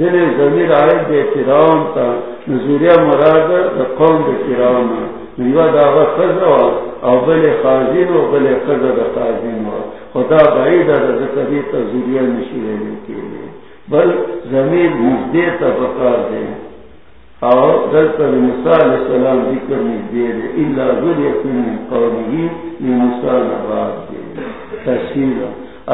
یعنی زیر زمیر آیت دے فراؤن تا نزوریا مراد دا قوم دے فراؤن نیوا دا آغا خزا او بل خازین و بل خزا دا خازین و خدا بعید دا ذکری تا زوریا نشیرے لیکی لے بل زمیر مزدے تا بکار دے او دلتا موسیٰ علیہ السلام ذکر مزدے دے اللہ ذریعتن من قومی لی موسیٰ نباد دے تحصیل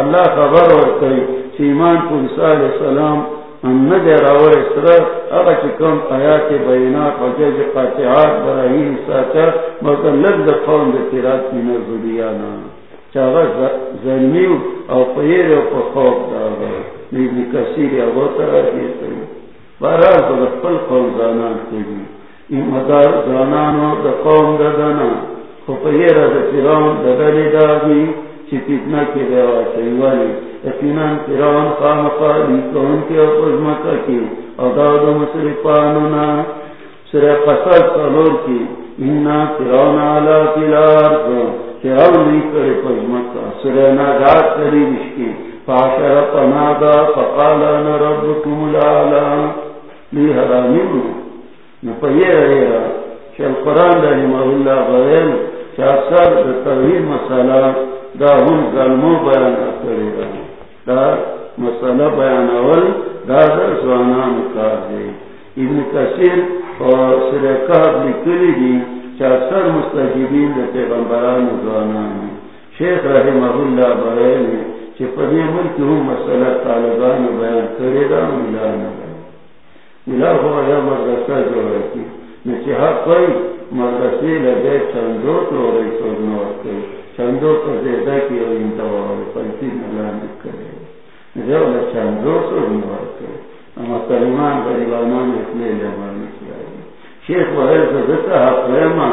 اللہ خبر ورکی چیمان کو علیہ السلام ندے راور اسرا اگا چکم آیات بینات وجہ جی قاطعات براہیم ساتا، مگر لگ دا قوم دا تیرات من الزلیانا زنیو او پیر او پخوب دا نیبی کسیر یا غوطر آگیتا بارال دا پل قوم زانان تیبی این مدار زانانو دا قوم دا خو پیر دا تیران دا دلی چی پیتنا کی دیوا چیوالی یقیناً فرعون خامقالی کون کے اپزمکا کی اداد مصرفانونا سرے قصد سلور کی، انا فرعون علا فلارد فرعون لی کرے پزمکا سرے ناجات کری بشکی فاشر پنادا فقالانا ربکم العلا لی حرامینو نپیے رہے رہا شل قرآن رحمہ اللہ غیر چاکسر توحید مسئلہ دا ہم ظلمو بیان کرے رہا دا مسئلہ بیان اول دا در زوانان کار دے ابن کثیر اور سرکاب لکلی دی چاکسر مستجبین دا پیغمبران زوانان شیخ رحمہ اللہ بیان چی پدی ملک ہم مسئلہ طالبان بیان کرے رہا ملا نگا ملا ہوا یا مدرسہ جو رہتی نچی حق کوئی مدرسی لگے چندو تو رئی سوزنو کرے چندو کو زیادہ کی اور انتوا پنتی ملان کرے۔ جو چندو سو نوار کرے۔ مسلمان غریبانان اسلے جمعانی چاہیے شیخ وغیر سے ذکر حق رحمہ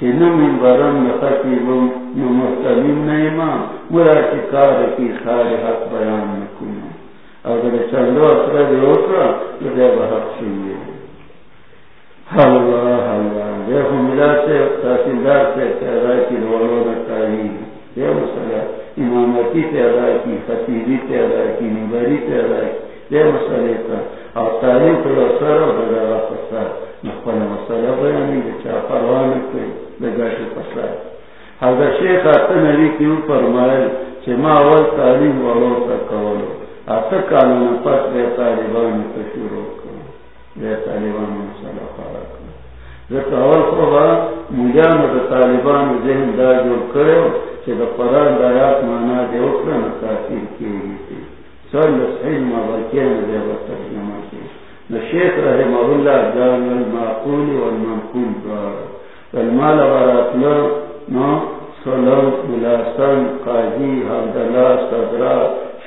چنم برم نخطیبم نمستلیم نیما مرا چکار کی خار حق بیان نکنو اگر چندو اثر دیوکا لدے بحق سنگے اللہ اللہ۔ دیکھو ملا سے تحصیلدار سے پیدا کی یہ مسئلہ امامتی کی خطیبی کی کی۔ یہ مسئلے کا اور تعلیم تو اثر اور فساد نقل مسئلہ بیانی پروان کے فساد حضرت شیخ کیوں کہ ما اول تعلیم والوں کا کولو آتا کالنا پس بے طالبان کا شروع کرو بے طالبان مسئلہ کرو خوبا دا طالبان ذہن دا جو کرو دا قرآن دا آیات مانا دے اکرا نتاثیر کی رحمه المعقول والمنقول فالمال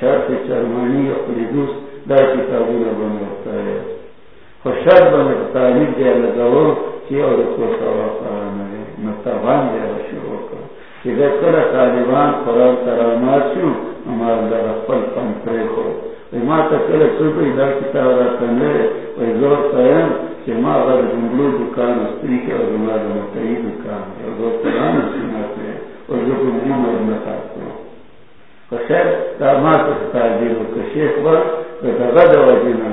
شرف چرمانی اقلدوس دا کتابون بن خوشار بن تعلیب دیا لگاو چی اور کو سوا قرانا ہے نتابان دیا شروع کر کہ جب ذکر طالبان قرآن کرامات شو ہمارا در اپل پن کرے ہو ما تکل سوپی دا کتاب را کنده و زور قیم چه ما غر جنگلو دکان استری که و ما دا متعی دکان و زور قرآن سنات ہے و زور جنگلو مرد نخواست کرو خشر دا ما تستاجیر و کشیخ بر و دا غد وجنا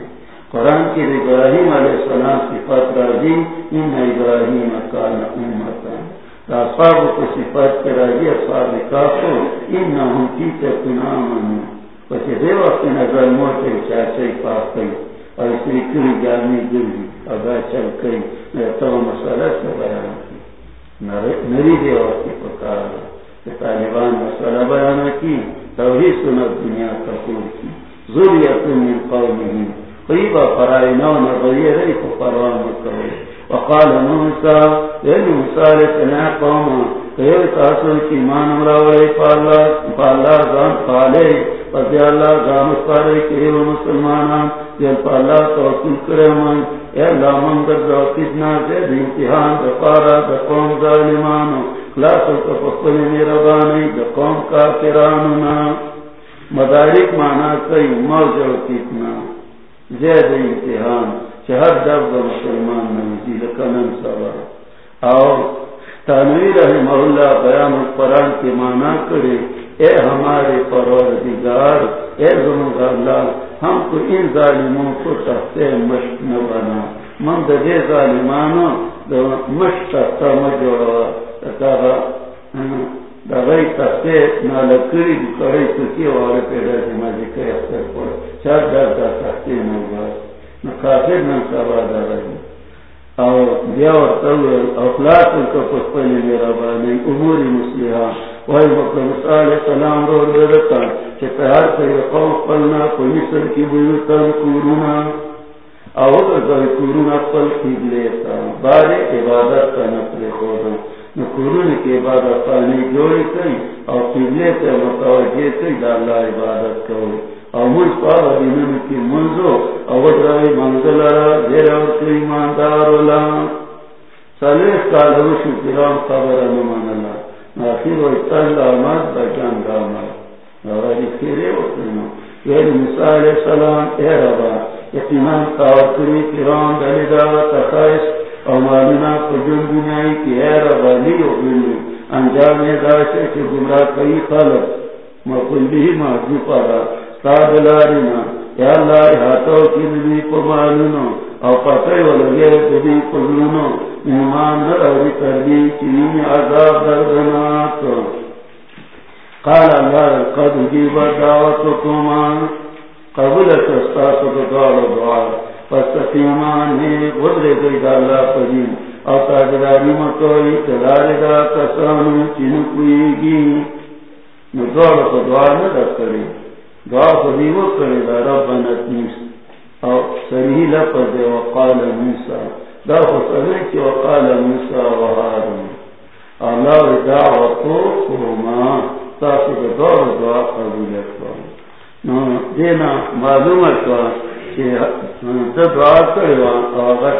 قرآن کی ابراہیم علیہ السلام صفات راضی، ان ابراہیم کان امتان اصحاب کو صفات کے راجی اصحاب کافو انہم کی تکنا منو پچھے دے وقت نظر موتے چاچے پاک کئی اور اس لیے کلی جامی دلی اگا چل کئی، میں تو مسئلہ سے بیان کی. نری دے وقت کی پکار کہ طالبان مسئلہ بیان کی، توحید سنت دنیا کپور کی. ذریعت من قومہم. قریبا فرائنو نظریہ رئی کو وقال موسى يا موسى لتنا قوم كيف تاسو کی مان امراوی پالا پالا زان پالے. پس اللہ زان پالے کہ وہ مسلمان یہ پالا توکل کرے من اے اللہ من در کتنا دے امتحان دپارا دقوم ظالمان خلاص کو پپل میرا بانی دقوم کافراننا مدارک مانا کئی موجو کتنا. زید امتحان چہر درد مسلمان نمزی لکنن سوا اور تنویر رحمہ اللہ بیان قرآن کے معنی کرے اے ہمارے پروردگار، اے زمان اللہ، ہم کو ان ظالموں کو تحتے مشت نہ بنا. من دا دے ظالمانوں دا مشت تحتا مجوڑا تکارا دغی تحتے نالکری بکڑی تکی وارے پیدا جمع جکے اثر پڑا چار در در تحتے نوباس کافر نہ سبا رہی اور دیا اخلاق کو پسپنے میرا بانی اموری مسلحہ وہی مطلب صالح سلام رو درتا کہ پیار سے قوم پلنا کو مصر کی بیوتن کورونا اور کوئی کورونا پل کھید لیتا بارے عبادت کا نقل خودا نہ قرون کی عبادت پانی کئی اور قبلے سے متوجہ کئی ڈالا عبادت کرو کی منزو اود رائی منزل دیر اور ایماندار سلیس کا لوش کرام خبر نمان اللہ۔ آخر و اتل آمد دامد اور خیرے یہ سلام اے ربا یقینان کرام امالنا قجن دنیای کی اے ربا لیو بلو انجام داشتے کہ گمراہ کئی خلق مقل بھی پارا۔ تابلارینا یا اللہ احاطو کی نبی کو او پتے ولگے نبی کو لونو ایمان نروی کردی چنین عذاب دردنات قال اللہ، قد جیب دعوتکما قبول کستا سو دوار دوار پس تیمانی گئی دا اللہ پدین تاجداری مکوئی تدار دا کسانو چنو کوئی نو دوار کو دوار ندر کری دوار کو دیو کری دا رب نتنیس او سریح لپد وقال موسیٰ دا خسرے کی وقال موسیٰ وحارون اللہ دعوتو کھوما تاسو دور دعا قبولیت کرو دینا معلوم دعا کروا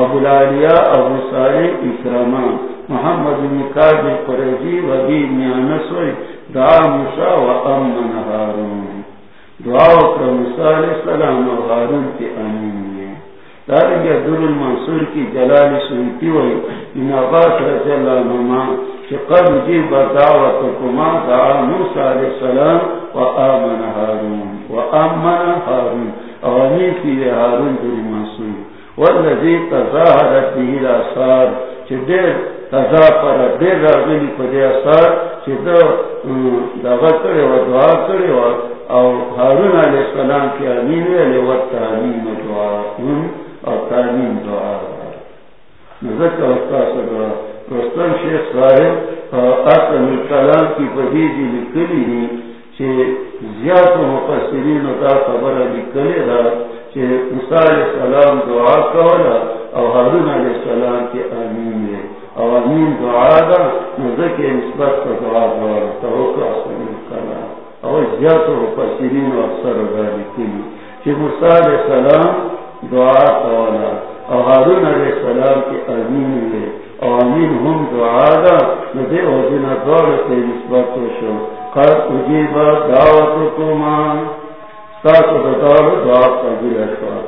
ابو لالیا ابو سارے اکرما محمد مکاج قریجی وبی میانسوئی دا موسا و امن، ہارون۔ دعا کر موسا سلام و ہارون کے امین دارنگ عبد المنصور کی جلال سنتی ہوئی، ان عباس رضی اللہ عنہما عنہ قد جيب دعوتكما دعا موسى عليه السلام وآمن هارون وآمن هارون أغني في هارون در منصور۔ والذي تظاهرت به الأسار چدر تظاهر دیر راغلی پدی اثار چدر دعا کرے و دعا کرے و او هارون علیہ السلام کی امین ویلے و تعلیم دعا۔ او تعلیم دعا رستم شیخ صاحب اصل کلام کی لکلی چھے مفسرین دا خبر لکلی دا چھے موسیٰ علیہ السلام دعا کولا او علیہ السلام کی آمین دے او آمین دعا دا کے نسبت کا دعا اصل کلام او مفسرین اکثر دا لکلی چھے موسیٰ علیہ السلام دعا کولا او حرون علیہ السلام کی آمین دے آمین ہم دعا دا. ندے او دینا دور سے نسبت شو قد اجیبا دعوتکما ستاسو دا دور دعا قبول اشوا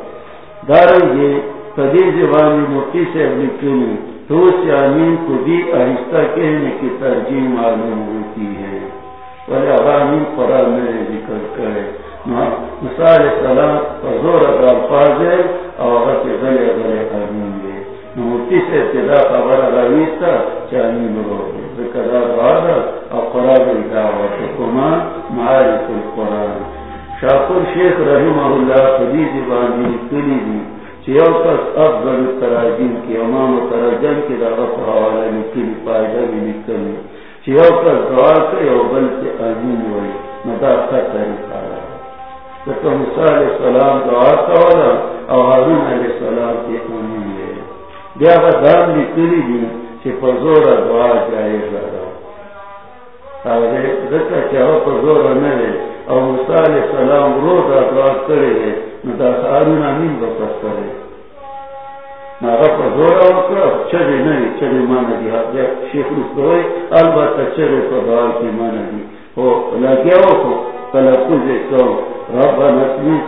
دارنگی قدیر زبانی مفتی سے ابن کنی تو اس آمین کو بھی آہستہ کہنے کی ترجیح معلوم ہوتی ہے. ولی آمین قرآن میں ذکر کرے. مثال سلام فزور الفاظ ہے اور مورتی سے ابتدا خبر بعد دعوت معارف القرآن. شیخ رحمہ اللہ کلی دی چیو افضل کی، امام کی دعوت حوالہ نکلی پائدہ بھی چیو دعا بل سے آمین ہوئی. مدا خطر کارا تو موسیٰ علیہ السلام دعا کولا او حارون علیہ السلام کی بیا با دام لکلی دی چی پزور دعا جائے گا۔ ذکر چاہو او موسیٰ علیہ السلام رو دا دعا کرے گے ندا سارون بپس کرے۔ ناغا وکر چلے نوی چلے مانا جی، ہاں، دی حق شیخ رسوئی البتا چلے پا کی مانا جی۔ دی لگیا ربنا اسمیس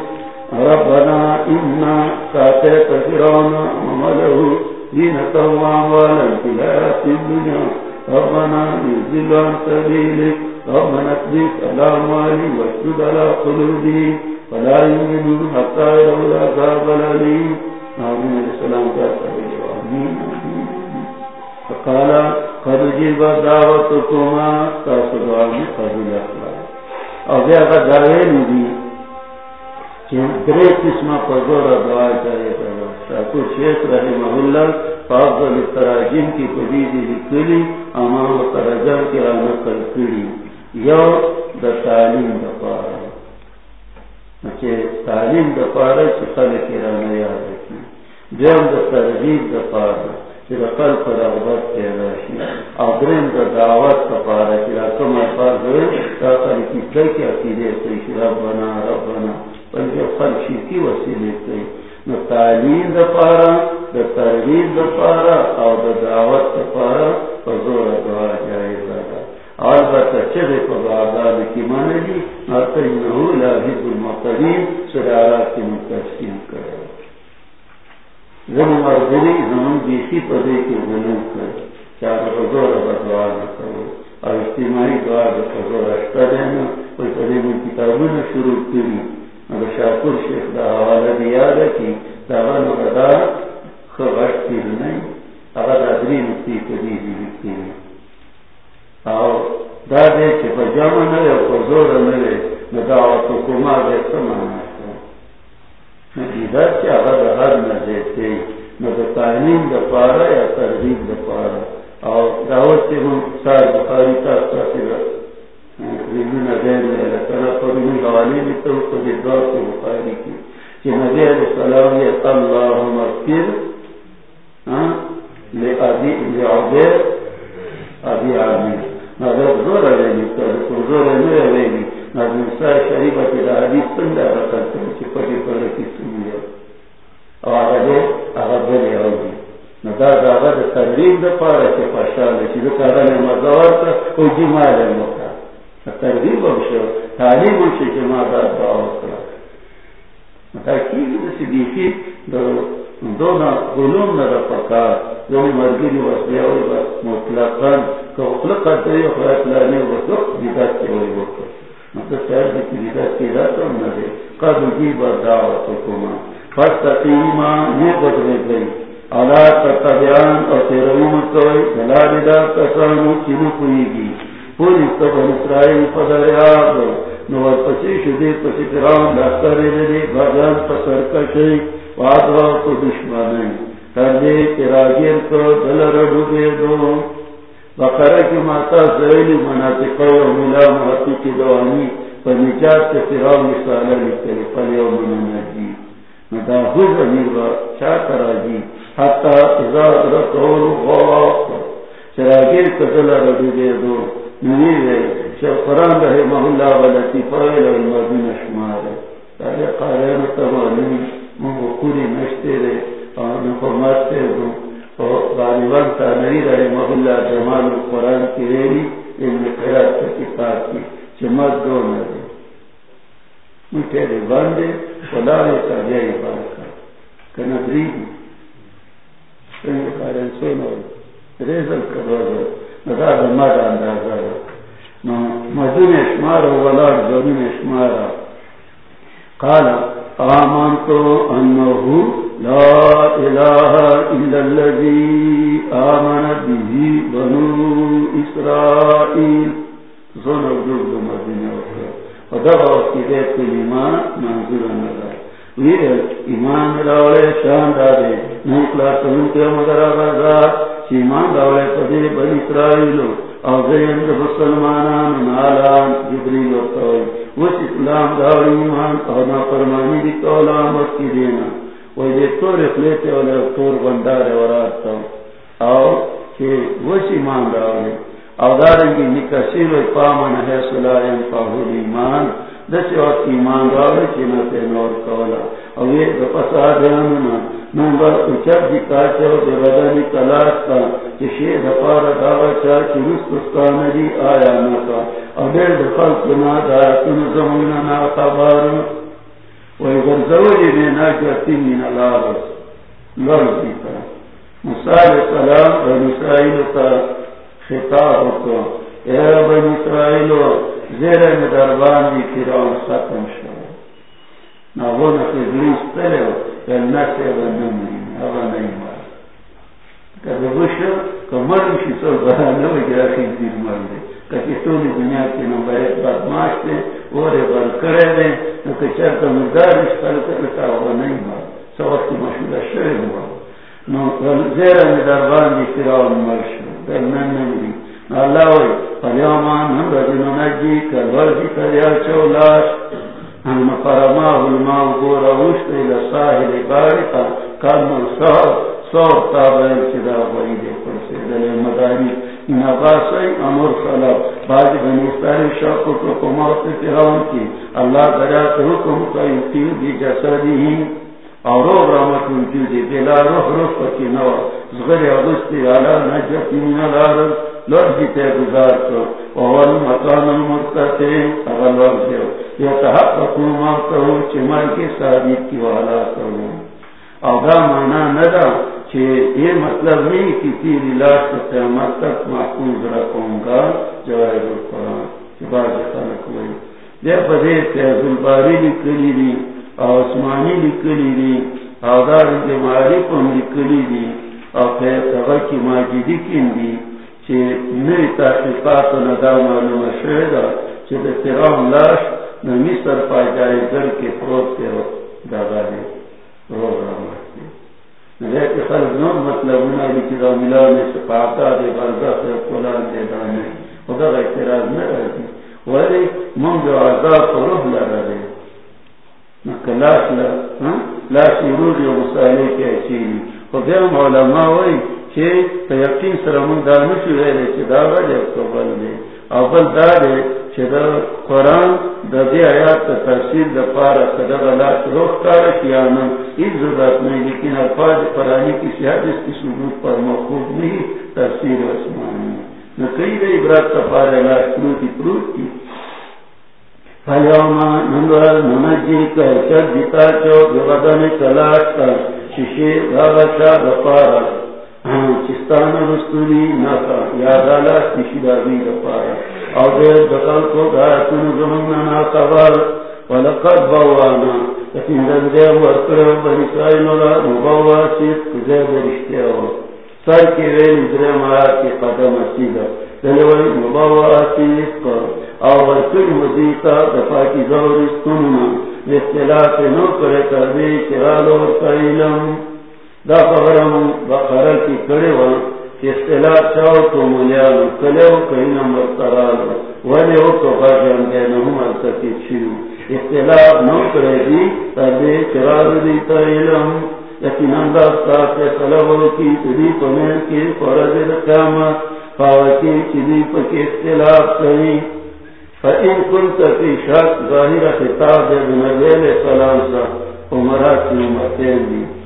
ربنا انا ساتیت فرعون وملہو زينة وأموالا في الحياة الدنيا. ربنا يزل عن سبيلك. ربنا اكبس على أموالي واشتد على قلوبي. فلا يؤمنون حتى يروا العذاب الأليم. آمين. عليه السلام فقال قد جيب دعوتكما. تاسدعا من قبل أخلاق او بیا کا دعوے ندی درے قسم پر دعا کرے شیخ رحمہ اللہ فافضل تراجم کی قدیدی لکلی ترجم کی یو دا تعلیم دا پارا۔ چه تعلیم دا پارا چه خلق رانا یاد کی دا ترغیب دا پارا دا قلب رغبت پیدا شی۔ دا دعوت دا پارا چه دا کم ہوئے، تا عقیدے ربنا ربنا بلکہ خلق شرکی وسیلے کئی نو تعلیم دا پارا دا ترغیب دا پارا، او دعوت دا پارا فزور دعا جائز دا البتہ چلے پا بعداد کی مانا جی ناتا انہو لاحب المقرین سرارات کی متشکین کرے۔ زمن مردری زمن بیسی پدے کے ظلم کر چاہتا فزور دا دعا کرو اور اجتماعی دعا دا فزور اشتا دینا۔ کوئی پدے میں کتابوں شروع کری اگر شیخ دا حوالہ دیا دا کی دا غنو دا خبر تیر نہیں اگر دا دری نکتی کدی دی لکتی او دا دے چی پا جامع نوے او پا زور نوے دعوت حکومت ہے۔ سمانا ادھر کیا ہر نہ دیتے، نہ تو تعلیم دا پارا یا ترغیب دا پارا۔ اور دعوت کے سار بخاری کا حوالی بھی تو بخاری کی کہ نبی علیہ السلام یہ اللہ مغفر لے ابھی لے عبیر ابھی آمین مگر زور رہے تو زور نہیں رہے گی نظر شریف کے دادی سن جا رہا کرتے ہیں کی سنی اور آگے آگا بولے ہوگی ندا داغا دا ترغیب دا کے پاشال ہے چیزو کارا نے مزاور تا، او جی مالا ترغیب بشو تعلیم بشو کہ ما دا دعوت کرا مطا کی دسی دیکی دونا علوم ندا پکار یوم یعنی مرگی واسطے اور بس مطلقاً کہ اخلاق کرتے ہیں اخلاق لانے وقت بیدات کے ہوئے وقت مطلب شاید کی بیدات کی رات اور نہ دے قد جی بردعوت حکومہ فستقیما یہ بدلے گئی علا تتبیان اور تیرون کوئی دلا بدا کسانو چنو کوئی گی پوری سبن اسرائیل پدریاب نوار پسی شدی پسی پیران دستر دے بھاجان پسر کشی وادوا کو دشمانی کردے کہ راگیر کو دل رڈو دے دو۔ بقرہ کی ماتا زیلی مناطقہ و ملا محتی کی دوانی، پر نجات کے فراؤ مثالہ لکھتے پلیو مناجی مدا حضر امیر با چاکرا جی حتی ازاد رسول غواق چراگیر کو دل رڈو دے دو۔ نویر رہے محلہ ولتی شمار قارین نشتے رہے ہوں غالبان رہے محلہ جمال کی ریلی ان کا کتاب کی چمت دو نہ دے مٹھے دے باندے خدا نے کا جائی کا سنگ ریزل کرو ندا دمار اندازہ مدن اشمار ولاد زمین اشمار قال آمنت أنه لا إله إلا الذي آمن به بنو إسرائيل زون الجرد مدينة أخرى ودبع كذلك الإيمان منزل النظر ویر ایمان راولے شان دارے نوکلا تنو کے مگر آبازات چی ایمان پدے بن اسرائیلو او زین دا مسلمانان نالان جبریل و توئی وچ اسلام داوری ایمان او نا فرمانی دی تولا آمد کی دینا. وی دے طور اخلیتے والے طور بندار ورات او کہ وچ ایمان داوری او دارنگی نکسیر و پامن ہے سلائن پاہول ایمان. دسی وقت ایمان داوری چینا تے نور کولا. او دیانونا دی بدنی تلاش کا چشی داوا چا دی آیا نکا. دخل کنا نا وی غرزوجی دینا جاتی من الارس بن اسرائیل تا خطاب کو اے بن اسرائیل، زیر میں دربان دی فیران ختم نا وہ نفی بلیس تلے ہو یا نسی اگر نمری اگر نہیں مار کبھی بشو کمر مشی سو بہا نوی گرا خیز دیر مر دنیا کی نمبر ایک بدماش دے اور بل کرے دے نو کہ چرتا مردار اس کل کرتا ہوگا نہیں مار سو وقت مشہور شوئے ہوا نو زیر میں دربان دی فیران مر در نن نمری اللہ ہوئی فلیامان ہم رجنو نجی کرور دی کریا چولاش ہم فرما علماء گورا وشت الى ساحل بارقا کانو سور سور تابعین صدا وعید پرسے دل مداری ان اغاسی امور صلاب باج بنی اسرائیل شاکو تو تیران کی اللہ درات حکم کا یتیو دی جسدی ہی اور روح رحمت انتیو دی بلا روح روح پکی نو زغر اغسطی علا نجتی من الارض لرزی تے گزار کو وہن مکان المرتتے اغل ورزیو یتحقق موتو چی مر کی ثابت کی والا کرو او مانا ندا چی یہ مطلب نہیں کہ تیری لاش کو قیامت تک محفوظ رکھوں گا. جوائر القرآن. چی باز خلق ہوئی دے پدے تیز الباری لکلی دی. او اسمانی لکلی دی. او دار جماری پن لکلی دی. او پھر تغیر کی ماجدی کن دی. چی نوی تحقیقات ندا معلوم شہدہ چی دے تیران لاش مصر پا جائے گھر کے پروت کے دادا نے رو رہا خلق نور مطلب انہا بھی چیزا ملا میں سپاکا دے بردہ سے قلان دے دانے خدا کا اعتراض نہ رہتی ولی من جو عذاب پر روح لگا دے کلاس لا لاس روح کے چیزی خدا علماء ہوئی چھے تیقین سرمون دا بل دا قرآن دا آیات تفسیر روح اس ضرورت نہیں لیکن الفاظ قرآنی کی صحت اس کی ثبوت پر موقوف نہیں تفسیر عثمانی نہ کئی دا عبرات تا پارا اللہ پروت کی فیوما نندر نمجی کا چد دیتا چو کلاش کا چستان رستولی ناکا یاد آلا کشی او دے دخل کو گاتن زمننا قبر ولقد بوانا، لیکن دن دے بن اسرائیل اللہ مبوا سیت کزے برشتے ہو۔ سر کی ویل ادرے مارا کی قدم اسیدہ دلوئی مبوا سیت کر او ورکر مزیتا دفا کی زورستننا اختلاف نو کرے کر دے چرالو ورکر دا خبرم بقرر کی کڑے وان اختلاف چاو تو ملیالو کلیو کئی نمبر ترالو ولی او تو غرجان گینہم التکی چیو اختلاف نو کرے دی تردے چرال دیتا علم. لیکن انداز تاکے صلو کی تدی پمین کی فرد قیامت فاوکی چیدی پکی اختلاف کئی فإن كنت في شك، ظاهر خطاب ابن عبيل سلام سا عمرات نمتين دي لري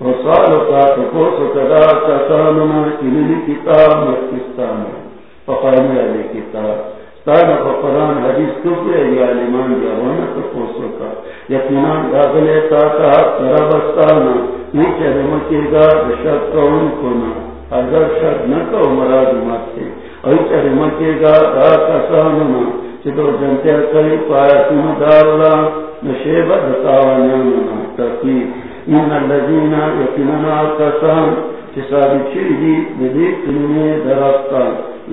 وصال فقران حدیث یا علمان کا داخلے تا تا نیچے رمکی گا کون کنا. اگر نکو مراد ایچے رمکی گا دا کساننا چدو جنتے کلی دارلا نشیبت تاوانیانا ان الذين يقيننا كسان تصابي شيدي بديك تنمي درستا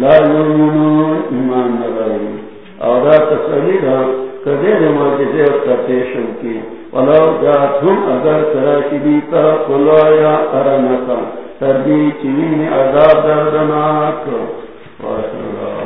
لا يؤمنون ایمان نغير اور تسلیدہ کدیر معجزے اور ترتیشن کی ولو جاتهم اگر تراشی دیتا قلو ارنکا تردی چوین عذاب دردناک واشر اللہ